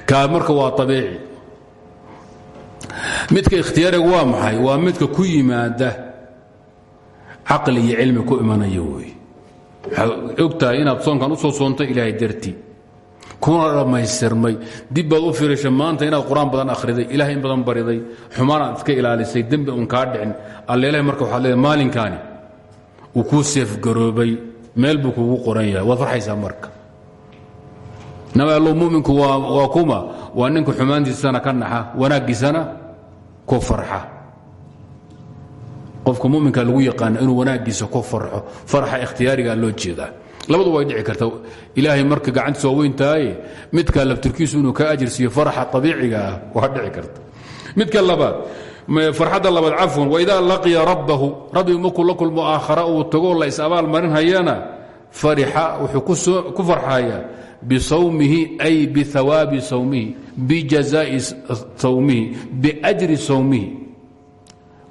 [SPEAKER 1] Kaa marka waa abiici midka ikhtiyaariga waa maxay? Waa midka ku yimaada caqli iyo cilmi ku imanaya wey waxaad og tahay inaad soonkan u soo soontay ilaahay dartii kuna dhammaystirmay. Dib u fiirishay maanta inaad qur'aan badan akhriday ilahay badan bariday xumaan aad iska ilaalisay dembi un kaa dhicin. Alleelahay marka waxaad leedahay maalinkaani uu kuu seefgaroobay meel buu kugu qoran yahay. Waad farxaysaa marka. Nabi allow muminku waa kuma. Waa ninka xumaantiisana ka naxa wanaaggiisana ku farxa. Qofka muminka lagu yaqaana inuu wanaaggiisa ku farxo farxa ikhtiyaarigaa loo jeedaa labadu way dhici karta. Ilaahay marka gacantiisa waa weyn tahaye midka laftirkiisu inuu ka ajir siiyo farxa abiiciga ah waa dhici karta. Midka labaad farxadda labaad cafwan waidaa laqiya rabbahu rabbigu markuu la kulmo aakhara uu tago la is marin hayana farixa wuxuu ku farxaya bisawmihi ay bihawaabi sawmihi bijazaai sawmihi biajri sawmihi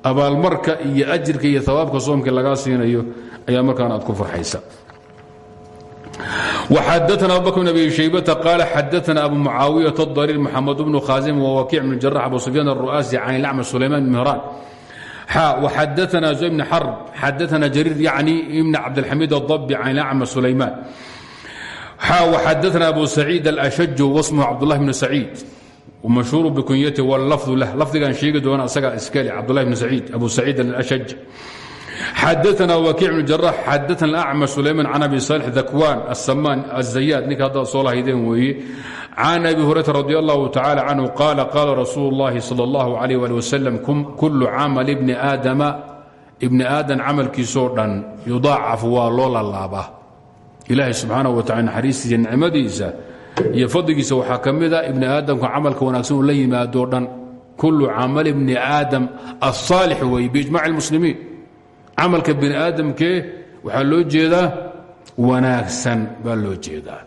[SPEAKER 1] abaalmarka iyo ajirka iyo hawaabka soomkii lagaa siinayo ayaa markaan aad ku farxaysa وxadثna abu bkr بن abi شhaybةa qال xadثna abu mucaawiyaة الضرير mxamed بن khاaزm وwkiع بن جرح abu سفyاn الرu'اسي can الأcmى سulayman بن mهrاn وxadثna زهير بن xرب xadثna جرير yعnي بن cabdالxamid الضبي can الأcmى سulayman وxadثna abu سacيid الأشج واسmه cabdاللahi بن سacيid وmashهوur bkunyati wاlafظ lah lafdigan sheegi doona asaga iskale cabdالlahi بن سacيid abu سacيid الأشج xadana wkiic bn jarax xadana acma sulayman can abi salix dakwan asamaan azayaad ninka haddaad soo lahaydeen weeye can abi hurayra radi allahu tacala canhu qaala qaala rasuulu اllahi salى اllahu alayh ali wasalam kulu camal ibni aadama ibni aadan camalkiisoo dhan yudaacafu waa loo lalaabaa ilaahay wa tacala naxariistiisa nicmadiisa iyo fadligiisa waxaa ka mida ibni aadamka camalka wanaagsan la yimaadoo dhan. Kulu camal ibni aadam asaalix weeye biijmac اlmuslimiin camalka bini aadamkee waxaa loo jeedaa wanaagsan baa loo jeedaa.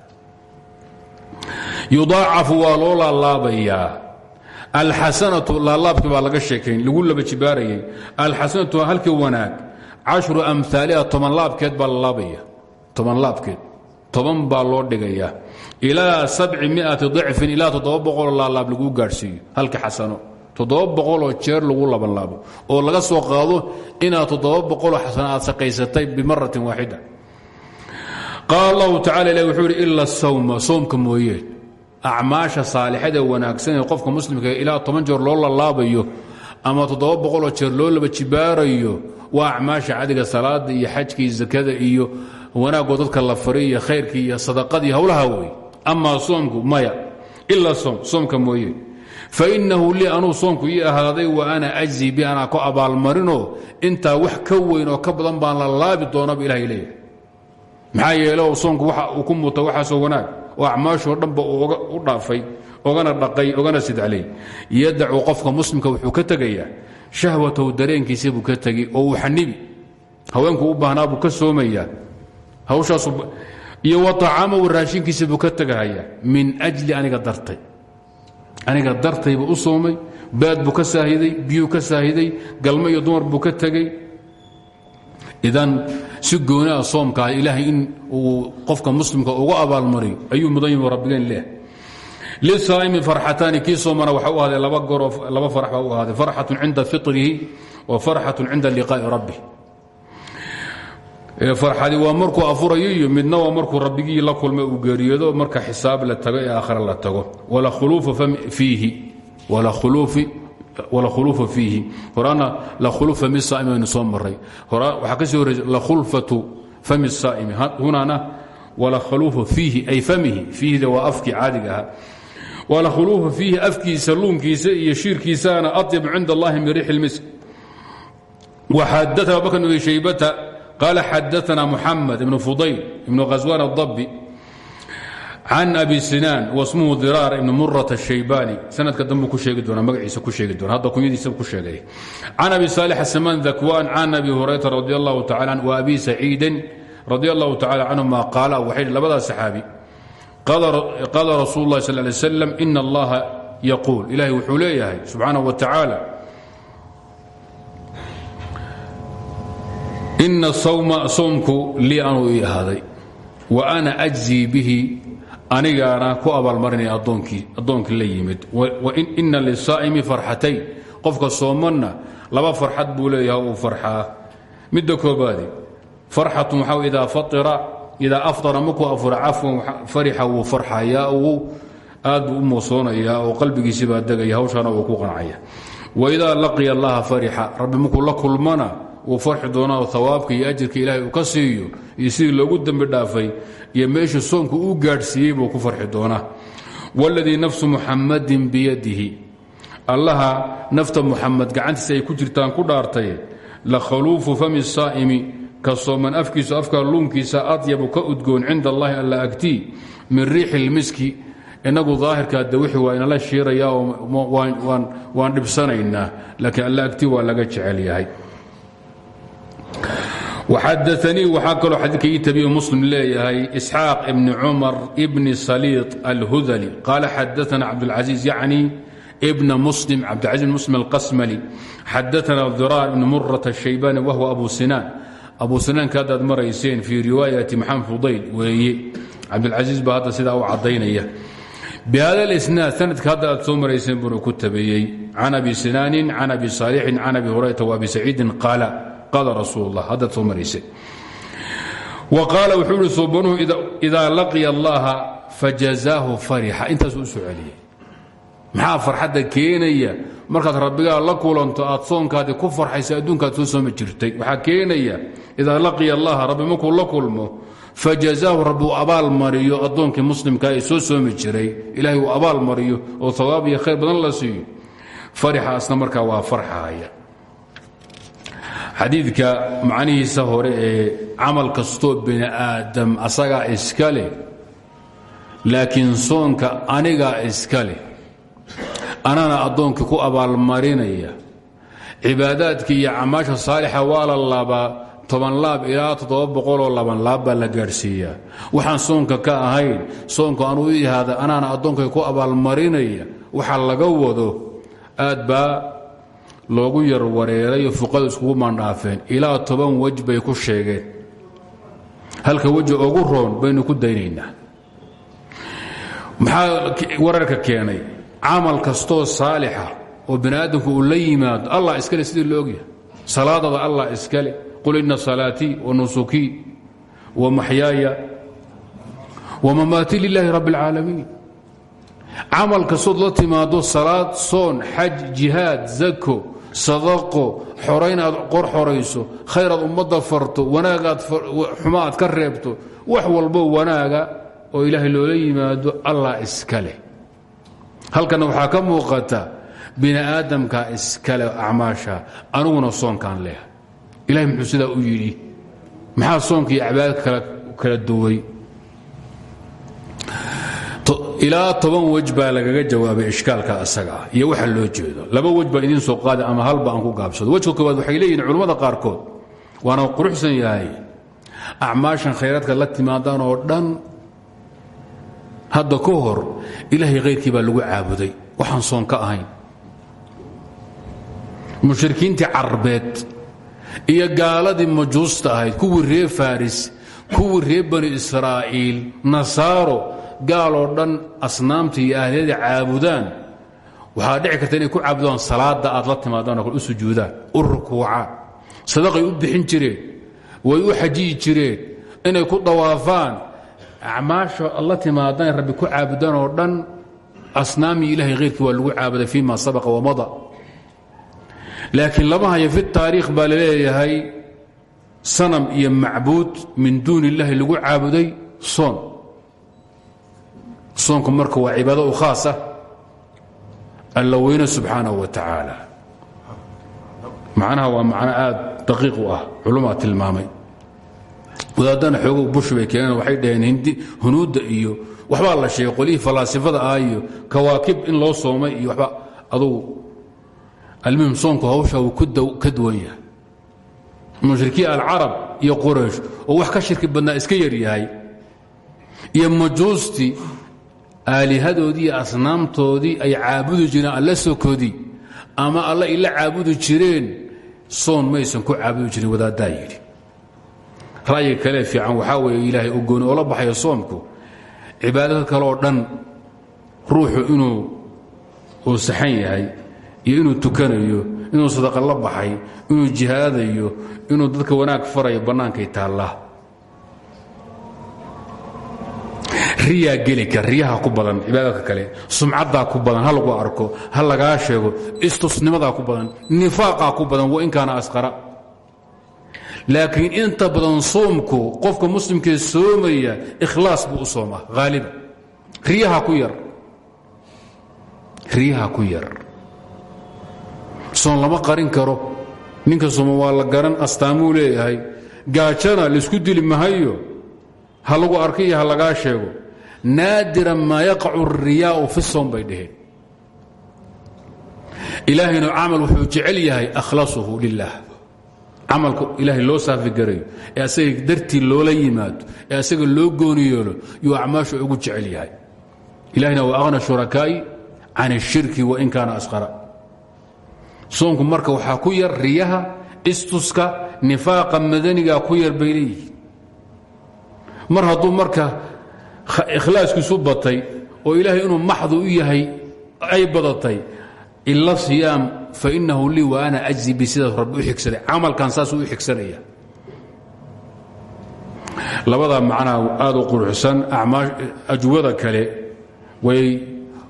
[SPEAKER 1] Yudaacafu waa loo laalaabayaa. Alxasanatu laalaabkii baa laga sheekayn lagu laba jibaarayay alxasanatu halkii wanaag cashru amhaaliha toban laabkeed baa toban laabkeed. Toban baa loo dhigayaa. Ilaa sabci miati dicfin ilaa toddoba boqoloo laalaab halkii xasano. Toddoba boqoloo jeer lagu labanlaabo oo laga soo qaado inaad toddoba xasano aad saqaysatay bimaratin waaxida. Qaal allahu tacala wuxuu ila sawma. Soomka mooyee acmaasha saalixada wanaagsan qofka muslimka ilaa toban jeer loo lalaabayo ama toddoba boqoloo jeer loo laba jibaarayo waa acmaasha cadiga salaada iyo xajka iyo zakada iyo wanaagoo dadka la fariy iyo khayrkii iyo sadaqadii howlaha wey amaa soomku maya ila soom soomka mooye. Fainahu lii anuu soonku ii ahaaday wa ana ajzi bi anaa ku abaalmarinoo intaa wax ka weyn oo ka badan baan la laabi doonaba ilahay leeyahay. Maxaa yeele soonku waxa uu ku muta waxaasoo wanaag oo acmaashoo dhanba u dhaafay ogana dhaqay ogana sidclay yadacu qofka muslimka wuxuu ka tegayaa shahwatahu dareenkiisa buu ka tegi oo uu xanibi haweenku u baahnaa buu ka soomayaa hawshaasu iyo wa طacaamahu raashinkiisa buu ka tegahayaa min ajli aniga dartay. Aniga dartayba u soomay baad buu ka saahiday biyuu ka saahiday galmo dumar buu ka tegey idan si goonaa soomkaa ilaahay in uu qofka muslimka uga abaalmariyo ayuu mudan rabbigeen leeh lisaa'imi farxataani kii soomana waxa u ahaaday laba goroo laba farx baa u ahaaday farxatun fitrihi wa farxatun cinda liqaa'i rabbi farxadi waa markuu afurayo iyo midna waa markuu rabbigii la kulmay uu geeriyoodo marka xisaab la tago ee aakhira la tago. Wala khuluufa fiihi. Horaana la khuluuf fami saa'imi aynu soo maray waxaa ka sii horreysay la khulfatu fami saa'imi. Hunana wala khuluufa fiihi ay famihi. Fiihida waa afkii caadiga wala khuluufa fiihi afkiisa luunkiisa iyo shiirkiisaana atyab cinda allahi min riixi lmisk waxadaana abubakr bn shaybata قال xdثna محمد بن فضyل بن غزوان الضبي عن أbي سناn واسmه ضrاar بن mرة الشhaybاني sanadka dambu ku sheegi doona magaciisa ku sheegi doona hadda kunyadiisa ku sheegay عن أbي صالح السمان ذكوان عن أbي هريرة رضي الله تعالى عنه وأbي سعيid رضي الله تعالى عنهma قاaل waxay labadaa صحاaبي قاla رsuل الlah صلى اه عليه وسلم إن الlaha يقول ilahay wuxuu leeyahay سubحaanه وتaعالى ina sawma soomku lii anuu ii ahaaday. Wa ana ajzii bihi anigaana ku abaalmarinaya addoonkii la yimid. Ina lisaa'imi farxatayn qofka soomanna laba farxad buu leeyahay uu farxaa. Midda koobaadi farxatun waxaa idaa faira idaa afطara markuu afura cafwan farixa wuu farxayaa uu aad buu u moosoonayaa oo qalbigiisi baa degaya hawshaana uu ku qancaya waidaa laqiya allaha farixa rabbi la kulmana wuu farxi doonaa hawaabka iyo ajirka ilaahay uu ka siiyo iyo sidii loogu dembi dhaafay iyo meeshii soonku uu gaadhsiiyey buu ku farxi doonaa. Waladii nafsu muxammadin biyadihi. Allaha nafta muxamed gacantiisa ay ku jirtaan ku dhaartay la khaluufu fami saa'imi ka sooman afkiisu afka luunkiisa adyabu ka udgoon cinda allahi alla agtii min riixi lmiski inagu daahirkaa de wixii waa inala shiirayaa oo waan dhibsanaynaa laakiin alla agtii waa laga jecel yahay xadaanii waxaa kaloo xadiidka ii tabiye muslim leeyahay isxaaq ibni cumar ibni saliid alhudali qaala xadaana cabdاlcaziiz yacni ibna muslim cabdilcaziz bn muslim alqasmali xadaana diraar ibni murata shaybani wahwa abu sinaan abu sinaanka haddaad marayseen fii riwaayati maxamed fudayl weeye cabdilcaziiz baa hadda sidaa u caddaynaya bhada اsnaad sanadka hadda aad soo marayseen buuna ku tabeeyey can abi sinaanin can abi saalixin can abi hurayrata w abi saciidin qaala qaala rasuul اllah haddaad soo wa qaala wuxuu ihi suubanuhu idaa laqiya allaha fajazaahu farixa intaasuu u soo celiyey keenaya? Markaad rabbigaa la kulanto aad soonkaadii ku farxaysa adduunkaad soo soomi jirtay. Waxaa keenaya idaa laqiya allaha rabbi la kulmo fajazaahu rabbi uu mariyo addoonkii muslimkaa ee soo soomi jiray. Ilaahay uu abaal mariyo oo hawaab iyo khayr badan la siiyo. Farixaasna markaa waa farxahaya xadiidka macnihiisa hore ee camal kastoo bini aadam asagaa iska leh laakiin soonka anigaa iska leh anana addoonkii ku abaalmarinaya cibaadaadka iyo camaasha saalixa waa la laabaa toban laab ilaa toddoba boqoloo laban laab baa la gaadhsiiyaa. Waxaan soonka ka ahayn soonka anuu ihaada anaana addoonkay ku abaalmarinaya waxaa laga wado aad baa loogu yar wareerayo fuqadu iskugu maandhaafeen ilaa toban wej ku sheegeen. Halka weji ugu roon baynu ku daynaynaa. Maxaa wararka keenay? Camal kastoo saalixa oo bani aadamku uu la yimaado allah iskale sidii la ogyahay. Salaadada allah iskale. Qul ina salaatii wa nusukii wa maxyaaya wa mamaatii lilaahi rabbi اlcaalamiin camal kastood la salaad soon xaj jihaad zako sadaqo xorayn aad qor xorayso khayr aad ummadda farto wanaagaad xuma aad ka reebto wax walbo wanaaga oo ilaahay loola yimaado allah iska leh. Halkanna waxaa ka muuqata bini aadamka iskale acmaasha aniguna soonkaan leh ilahay muxuu sidaa u yidhi maxaa soonka iyo cibaadadka kala duway ilaa toban wej baa lagaga jawaabay ishkaalka asaga iyo waxa loo jeedo. Laba wej baa idiin soo qaada ama halba aan ku gaabsado. Wejka koowaad waxay leeyihiin culimmada qaarkood waana quruxsan yahay acmaashan khayraadka la timaadaan oo dhan. Hadda ka hor ilaahay khayrkii baa lagu caabuday. Waxaan soon ka ahayn. Mushrikiintii carbeed iyo gaaladii majuusta ahayd kuwii reer faris kuwii reer bani israa'iil nasaaro gaal oo dhan asnaamta iyo ahliyada caabudaan waxaa dhici karta inay ku caabudaan salaada aad la timaadaan u sujuudaan u sadaqay u bixin jireen way u xajiyi jireen inay ku dawaafaan. Acmaasha la timaadaan rabbi ku caabudaan oo dhan asnaamii ilahay khayrkii waa lagu caabuday fii ma sabaqa wamada laakiin lama hayo fi taariikh baa sanam iyo macbuud min duuni illaahi lagu caabuday soon soonku marka waa cibaado u khaas ah alla weyne subxaanahu wa tacaala. Macnaha waa macno aad daqiiq u ah culumaa tilmaamay. Wadaadana xoogow bush bay keeneen waxay dhaheen hunuudda iyo waxbaa la sheegay qolihii falaasifada ah kawaakib in loo soomay iyo waba adugu almuhim soonku hawsha uu ka duwan yahay. Mushrikiin alcarab iyo quraysh oo wax ka shirki badnaa iska yar yahay. Iyo majuustii aalihadoodii asnaamtoodii ay caabudi jireen alla sokodii ama alla ila caabudi jireen soon maysan ku caabudi jirin wadaaddaa yidhi. Ra'yiga kale fiican waxaa weeye ilaahay u gooni oola baxayo soomku. Cibaadada kale oo dhan ruuxu inuu uu saxan yahay iyo inuu tukanayo inuu sadaqa la baxay inuu jihaadayo inuu dadka wanaag farayo bannaankay taallaa riyaa geli kar riyaha ku badan cibaadadka kale sumcaddaa ku badan ha lagu arko ha lagaa sheego istusnimadaa ku badan nifaaqaa ku badan wa in kaana asqara. Laakiin inta badan soomku qofka muslimkee soomaya ikhlaas buu u soomaa riyaha ku yar. Riyaha ku yar. Soon lama qarin karo. Ninka sooma waa la garan astaamuu leeyahay. Gaajana la isku dili mahayo. Ha lagu arka ha lagaa sheego naadiran maa yaqacu riyaau fi soom bay dhaheen. Ilaahaynu camal wuxuu jecel yahay akhlasuhu lilah camalku ilaahay loo saafigarayo ee asaga dartii loola yimaado ee asaga loo gooni yeelo yuu acmaashu ugu jecel yahay. Ilahina waa aqna shurakaa'i can ashirki wain kaana asqara soonku marka waxaa ku yar riyaha istuska nifaaqa madaniga ku yar bay leeyihiin. Mar hadduu marka ikhlaaskiisu batay oo ilaahay inuu maxdu u yahay ay badatay. Ila siyaam fainahu lii wa ana ajzi bi sidaas rabbi u xigsaday camalkan saasuu u xigsanaya labadaa macnaha aad u quruxsan ajwada kale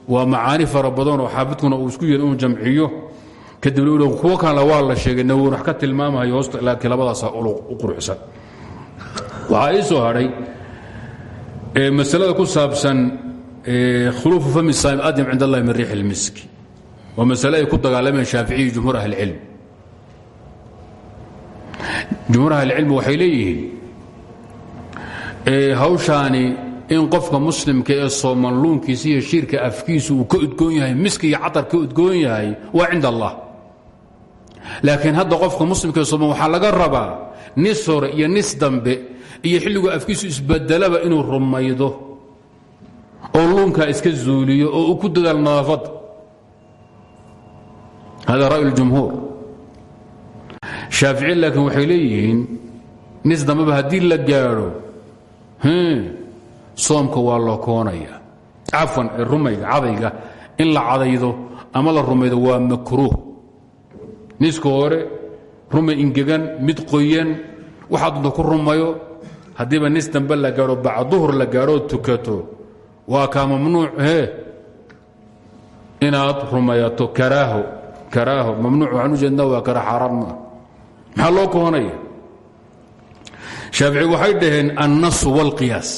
[SPEAKER 1] waa macaani fara badan oo xaafidkuna uu isku yiri inuu jamciyo. Kadibna kuwo kanle waa la sheegay nawoon wax ka tilmaamayo hoosta laakiin labadaasaa u quruxsan waxaa ii soo hadhay masalada ku saabsan khuluufu fami saa'im adyam cind allahi min riix ilmiski waa masale ay ku dagaalameen shaaficiyi jumhuur ahlicilm jumhuur ahlicilmi waxay leeyihiin hawshaani in qofka muslimka ee soomanluunkiisa iyo shiirka afkiisu uu ka udgoon yahay miski iyo catar ka udgoon yahay waa cind allah laakiin hadda qofka muslimka ee sooman waxaa laga rabaa nis hore iyo nis dambe iyo xilligu afkiisu isbedelaba inuu rumaydo oo luunkaa iska zuuliyo oo uu ku dadaal nadaafadda hada ra'yu اljumhuur shaafici laakiin waxay leeyihiin nis dambeba haddii la gaadho soomka waa loo koonaya. Cafwan rumayga cadayga in la cadaydo ama la rumaydo waa makruuh. Niska hore rumay ingegan mid qoyan waxaa ku rumayo. Haddiiba nis dambe la gaadho bacduhur la gaadhoo tukato. Waa kaa mamnuuc he? Inaad rumayato karaaho karaaho. Mamnuuc waxaan u jeednaa waa kara xaaraan maa maxaa loo koonaya? Shaafici waxay dhaheen annasu wاlqiyaas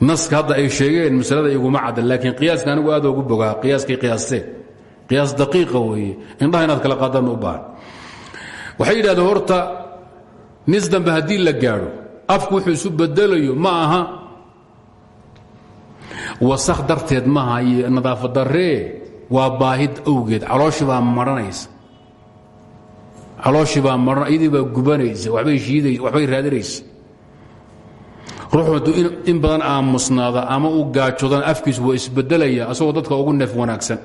[SPEAKER 1] naska hadda ay sheegeen masalada iguma cadda laakiin qiyaaska anigu aad ugu bogaa qiyaaskay qiyaasteen qiyaas daqiiqa weeye. Indhaha inaad kala qaadaan u baahan waxay yidhahdeen horta nis dambe haddii la gaadho afku wuxuu isu bedelayo ma aha. Wasakh darteed maaha iyo nadaafad darree waa baahid awgeed. Calooshii baa maranaysa. Calooshii maran iyadii gubanaysa waxbay shiiday waxbay raadinaysa ruuxu hadduu in badan aamusnaada ama u gaajoodan afkiisu waa isbedelaya asagoo dadka ugu neef wanaagsan.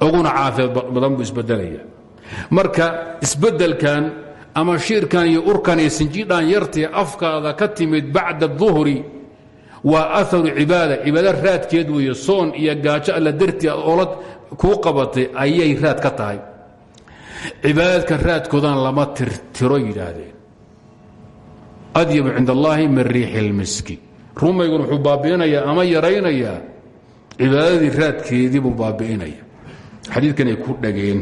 [SPEAKER 1] Uguna caafimaad badan buu isbedelaya marka isbedelkan ama shiirkan iyo urkan iyo sinjidhan yartee afkaada ka timid bacda duhri waa aharu cibaada. Cibaada raadkeed weeye soon iyo gaajo alla dartii olad kuu qabatay ayay raad ka tahay. Cibaadaadka raadkoodana lama tirtiro yidhaahdeen. Adyabu cind allaahi min riixi اlmiski rumayguna wuxuu baabi'inayaa ama yaraynayaa. Cibaadadii raadkeedii buu baabi'inaya xadiidkan ay ku dhageen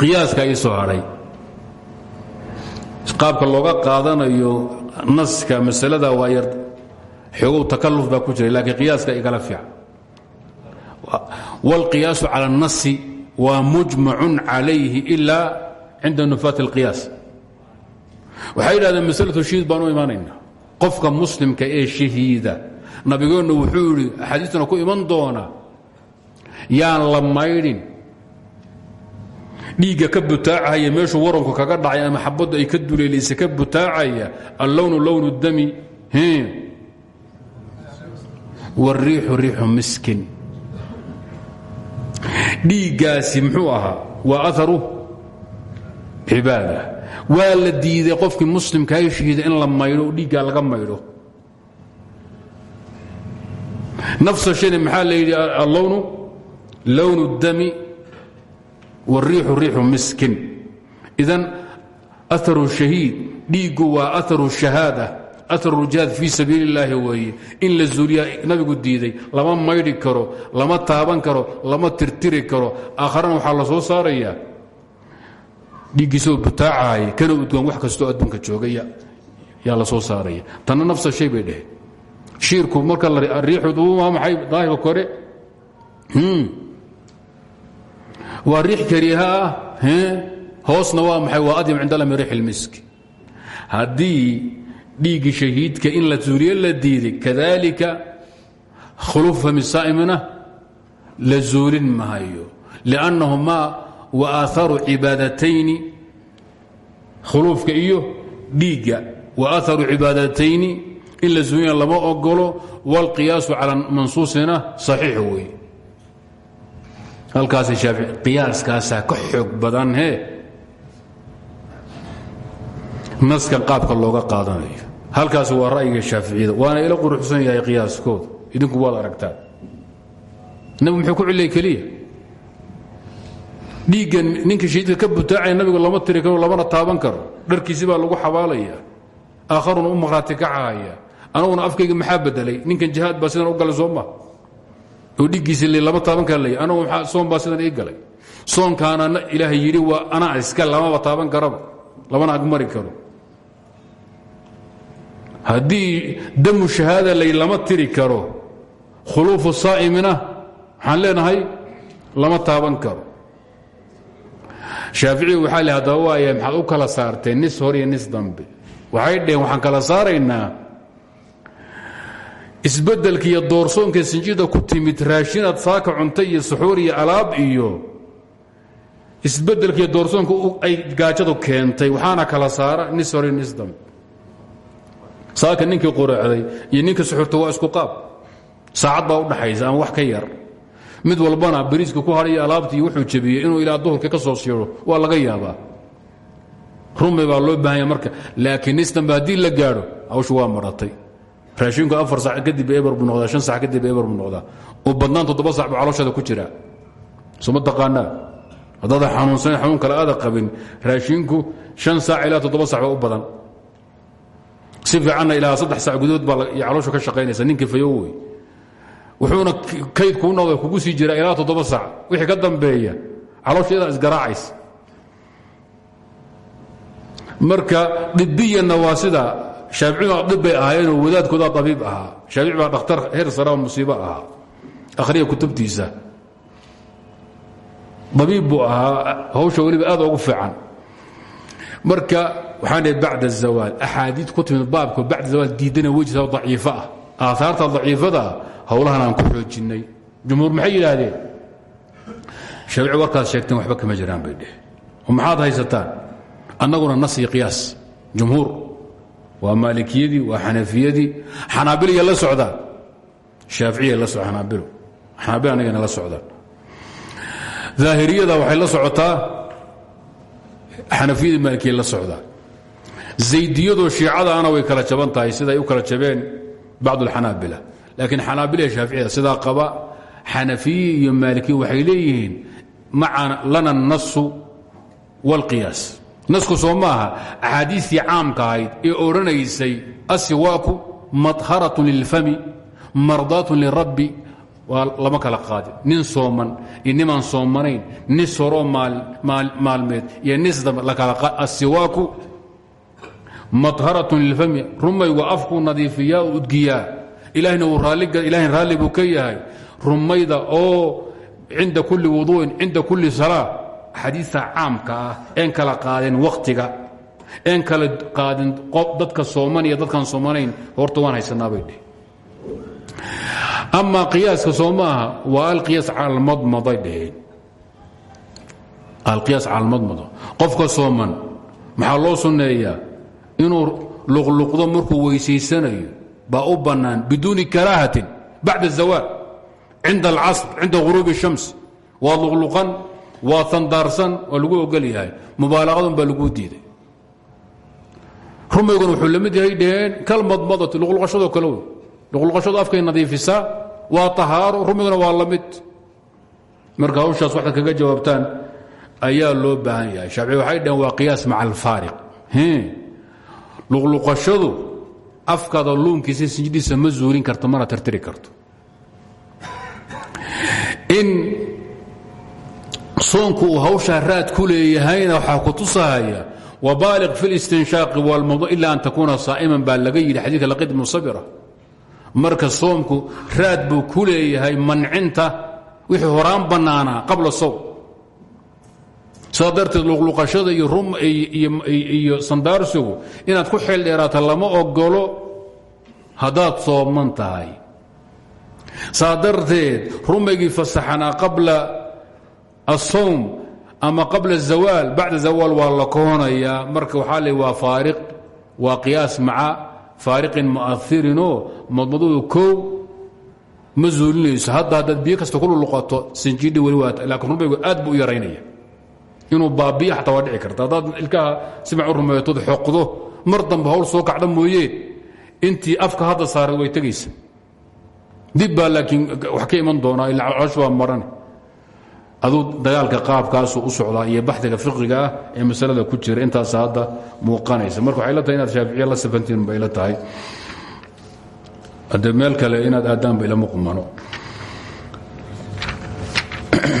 [SPEAKER 1] qiyaaska ii soo hadhay qaabka looga qaadanayo naska masalada waa yar xoogow takalluf baa ku jira laakiin qiyaaska igala fiican wاlqiyaasu calى الnasi waa mujmacun calayhi ila cinda nufaat اlqiyaas waxay yidhahdeen maslatu shahiid baan u imaanayna qofka muslimka ee shahiida nabigeennu wuxuu yidhi axaadiistuna ku iman doona yaan la maydhin dhiigga ka butaacaya meeshuu waranku kaga dhacay ama xabaddu ay ka duleelaysa ka butaacaya allownu lownu dami wاriixu riixu miskin. Dhiiggaasi muxuu ahaa waa aharu cibaada. Waa la diiday qofkii muslimkaa in la maydho dhiiggaa laga maydho nafsa shani maxaa la yidhi allownu lownu اdami wاriixu riixu miskin. Idan aharu shahiid dhiiggu waa aharu shahaada aharu jihaad fii sabiili اllaahi weeye. In la zuuliya nabigu diiday lama maydhi karo lama taaban karo lama tirtiri karo. Aakharana waxaa la soo saarayaa. Dhiiggiisoo butaacaaya kana udgoon wax kastoo adduunka joogaya yaa la soo saaraya tanna nafsa shay bay dheheen shiirku marka riixdu waa maxay waa riix kariiha ah hoosna waa maxay waa adyam cind alla min riix ilmiski haddii dhiiggii shahiidka in la zuuliye la diiday kadalika khuluuf fami saa'imina la zuulin mahayo liannahu ma wa aaaru cibaadatayni khuluufka iyo dhiigga wa aaharu cibaadatayni in la zuulina lama ogolo wاlqiyaasu calى mansuusina صaxiix wey halkaas qiyaaskaasaa ka xoog badan he naskan qaabka looga qaadanayo. Halkaas waa ra'yiga shaaficiyada. Waana ila quruxsan yahay qiyaaskooda. Idinku waad aragtaan nabi muxuu ku cilay keliya? Dhiigga ninka shahiidka ka butaacaya nabigu lama tiri karo lamana taaban karo. Dharkiisi baa lagu xabaalaya aakharuna u maqhraati kacahaya anaguna afkayga maxaa bedelay? Ninkan jihaad baa sidan u galay soo oo dhiiggiisi lama taaban kara lay anagu soon baa sidan galay. Soonkaana ilaahay yidhi waa anaa iska lamaba taaban karaba. Lamana agmari karo. Haddii damu shahaada lay lama tiri karo khuluufu saa'imina waxaan leenahay lama taaban karo. Shaaficigu waxaa le haddaba waaya maxaad u kala saarteen nis hor iyo nis dambe. Waxay dheheen waxaan kala saaraynaa isbeddelka iyo doorsoonka sinjida ku timid raashinaad saaka cunta iyo suxuur iyo alaab iyo isbeddelka iyo doorsoonka ay gaajadu keentay. Waxaana kala saara nis hor iyo nis dambe. Saaka ninkii qureecday iyo ninka suxuurta waa isku qaab. Saacad baa u dhaxaysa ama wax ka yar. Mid walbana bariiska ku hadhaya alaabtii wuxuu jebiyey inuu ilaa duhurka ka soo siiro waa laga yaabaa. Rumi baa loo baahanya marka laakiin nisdamba haddii la gaadho hawshu waa maratay raashinku afar sac kadib eber buu noqdaa shan sac kadib eber buu noqdaa oo badnaan toddoba sac buu calooshaada ku jiraa. Soma taqaanaa? Haddaadan xanuunsanayn xanuun kale aada qabin raashinku shan saac ilaa toddoba sac baa u badan. Si fiicanna ilaa saddex sac gudahood baa calooshu ka shaqaynaysa ninkii fayo wey. Wuxuuna kayd kuu noqda kugu sii jira ilaa toddoba sac wixii ka dambeeya caloosha iyadaa isgaraacaysa. Marka dibiyanna waa sida shaaficida dhib bay ahaayeenoo wadaadkooda abiib ahaa. Shaafici baa dhakhtar heer sara musiibo ahaa. Akhriya kutubtiisa. Abiib buu ahaa hawsha weliba aad ugu fiican. Marka waxaan dhahay bacd الzawaal axaadiid ku baabka bacd zawaal diidana wejisa daciifo ah. Aaaarta daciifada howlahan aan ku xoojinnay jumhuur maxay yidhaahdeen? Shaafici warkaad sheegteen waxba kama jiraan bay dheh oo maxaad haysataan? Annaguna nas qiyaas jumhuur waa maalikiyadii waa xanafiyadii xanaabilya la socdaan shaaficiya la so xanaabilo xanaabil anagana la socdaan daahiriyada waxay la socotaa xanafiyadii maalikiya la socdaan zaydiyadoo shiicadaana way kala jaban tahay siday u kala jabeen bacd alxanaabila laakiin xanaabilya shaaficiyada sidaa qaba xanafiyi iyo maalikiya waxay leeyihiin macana lana الnasu wاlqiyaas nasku soo maaha. Axaadiistii caamka ahayd ee odhanaysay asiwaaku madharaة lilfami mardaat lirabbi waa lama kala qaadin. Nin sooman iyo soomanayn nis horoo maalmeed iyo nis asiwaaku madharaة lilfami rumaygu afkuu nadiifiyaa u udgiyaa. Ilaahin raalli buu ka yahay. Rumayda oo cinda kulli wuduu'in cinda kulli salaa xadiista caamka ah een kala qaadeen wakhtiga een kala qaadin dadka sooman iyo dadkaan soomanayn horta waan haysanaa bay dheh amaa qiyaaska soo maaha waa alqiyaas cala almadmaday dheheen alqiyaas cala almadmado qofka sooman maxaa loo sunneeyaa inuu luqluqdo markuu weysaysanayo baa u bannaan biduuni karaahatin bacda الzawaal cinda alcasr cinda ghuruubi الshams waa luqluqan waa tandaarsan waa lagu ogol yahay. Mubaalaqadun baa laguu diiday. Rumayguna wuxuu la mid yahay dheheen kalmadmadati luqluqashadoo kale wey. Luqluqashadu afkay nadiifisaa waa tahaaro rumiguna waa la mid. Marka hawshaas waxaad kaga jawaabtaan ayaa loo baahan yahay. Shaafici waxay dhaheen waa qiyaas maca alfaariq. Luqluqashadu afkaada luunkiisa sinjidhiisa ma zuulin karto mana tirtiri karto. In soonku uu hawshaa raad ku leeyahayna waxaa ku tusahaya wabaaliq fi اlistinshaaqi wاlmawdu ila an takuuna saa'iman baa laga yidhi xadiidka laqid ibnu sabira. Marka soomku raad buu ku leeyahay mancinta wixii horaan bannaanaa qabla luqluqashada iyo sandaarsigu inaad ku xeel dheeraata lama ogolo haddaad sooman tahay. Saa darteed rumaygii qabla الsowm ama qabla الzawaal bacda zawaal waa la kohanayaa marka waxaa le waa faariq waa qiyaas maca faariqin mu'airinoo madmadudu kow ma zuulinayso hadda haddaad biyo kasta ku luluqato sinjidhi weli waata laakiin rumaygu aad buu u yaraynaya inuu baabiyo xataa waa dhici karta haddaad ilkaha simac u rumeetood xoqdo mar dambe hawl soo kacda mooyee intii afka hadda saaray way tegaysa dib baa laakiin wax ka iman doonaa ila calosh waa maran aduu dagaalka qaabkaasu u socdaa iyo baxdiga fiqiga ah ee masalada ku jira intaasa hadda muuqanaysa. Marka waxay la tahay inaad shaaficiya la sifantiin bay la tahay. Haddee meel kale inaad aadaanba ilama qumano.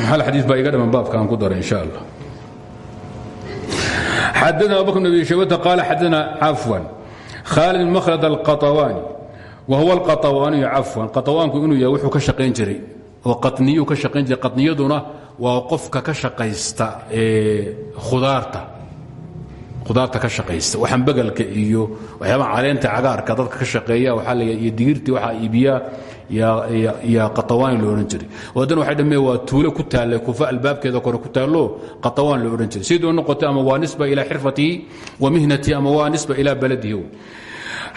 [SPEAKER 1] Hal xadiis baa iga dhaman baabka ku daro insha allah. Xadana abubakr bn abi shaybata qaala xadana cafwan khaalid bn makhlad alqatawaani wa huwa alqatawaaniyu cafwan qatawaanku inuu yahay wuxuu ka shaqayn jiray oo qatniyuu ka shaqayn jiray qatniyaduna waa qofka ka shaqaysta khudaarta. Khudaarta ka shaqaysta waxaan begelka iyo waxyaabaha caleenta cagaarka dadka ka shaqeeya waxaa la iyo digirtii waxaa iibiyaa yaa qatawaani lo odhan jiray. Haddana waxay dhammeen waa tuulo ku taallay kufa albaabkeeda kore ku taallo qatawaan lo odhan jiray. Sidoo noqotay ama waa nisba ilaa xirfatihi wa mihnatihi ama waa nisba ilaa baladihi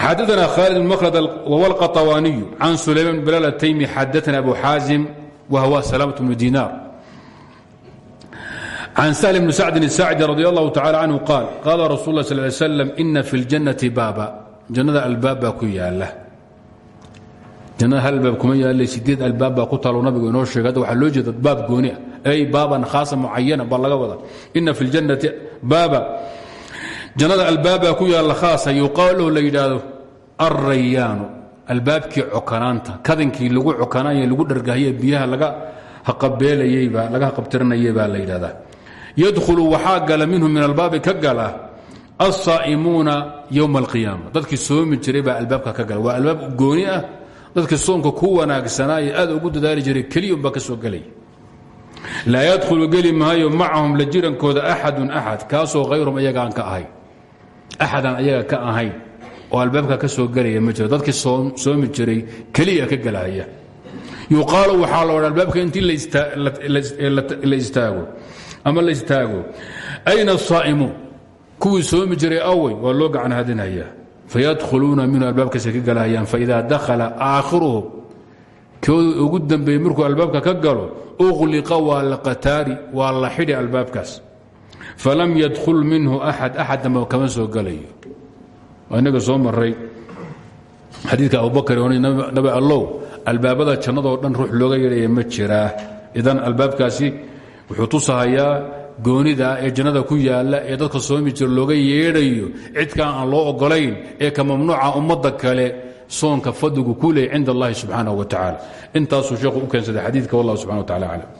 [SPEAKER 1] xadana khaalid bn mklad whuwa alqaطawaaniyu can sulayman bn bilal ataymi xadana abu xaazim wahwa salamat bnu dinaar can sahl bni sacdin saacdi radi allahu tacala canhu qaal qaala rasul lah sal slam ina fi ljannati baaba jannada albaab baa ku yaalla jannada hal albaab kuma yaalla sideed albaab baa ku taalo nabigu inoo sheegay hadda waxaa loo jeeda baab gooni ah ay baaban khaasa mucayana baa laga wada ina fi ljannati baaba jannada albaab baa ku yaalla khaasa yuqaalo la yidhaahdo alrayaanu albaabkii cokanaanta kadankii lagu cokanaaya lagu dhargahye biyaha laga haqabeelayeybaa laga haqabtirinaye baa la yidhahdaa yadkhulu waxaa gala minhu min albaabi ka gala alsaa'imuuna yowma alqiyaama. Dadkii soomi jiray baa albaabka ka gala. Waa albaab gooni ah. Dadkii soonka ku wanaagsanaa aad ugu dadaali jiray keliyunbaa ka soo gelay laa yadkhulu geli maayo macahum la jirankooda axadun axad kaasoo hayrum ayagaan ka ahayn axadaan ayaga ka ahayn oo albaabka ka soo gelaya ma jiro. Dadkii soomi jiray keliya ka gelaya yuqaalu waxaa la odha albaabka intii la istaago ama la istaago. Ayna asaa'imuun kuwii soomi jiray awey waa loo gacan hadinaya fayadkhuluuna minhu albaabkaasay ka galahayaan faida dakhala aakhiruhum koodu ugu dambeeyey markuu albaabka ka galo uqliqa waa la qataari waa la falam yadkhul minhu axad axad damba kama soo gelayo waa inaga soo maray xadiidka abubakar nabi allow albaabada jannadoo dhan ruux looga yeedhaya ma jiraa idan albaabkaasi wuxuu tusahayaa goonida ee jannada ku yaalla ee dadka soomi jira looga yeedhayo cidkaan aan loo ogolayn ee ka mamnuuca ummadda kale soonka fadligu ku leeyay cinda allahi subxaanaه wa tacaala. Intaasuu sheekhu u keensaday xadiidka wallah subxana wa tacala aclam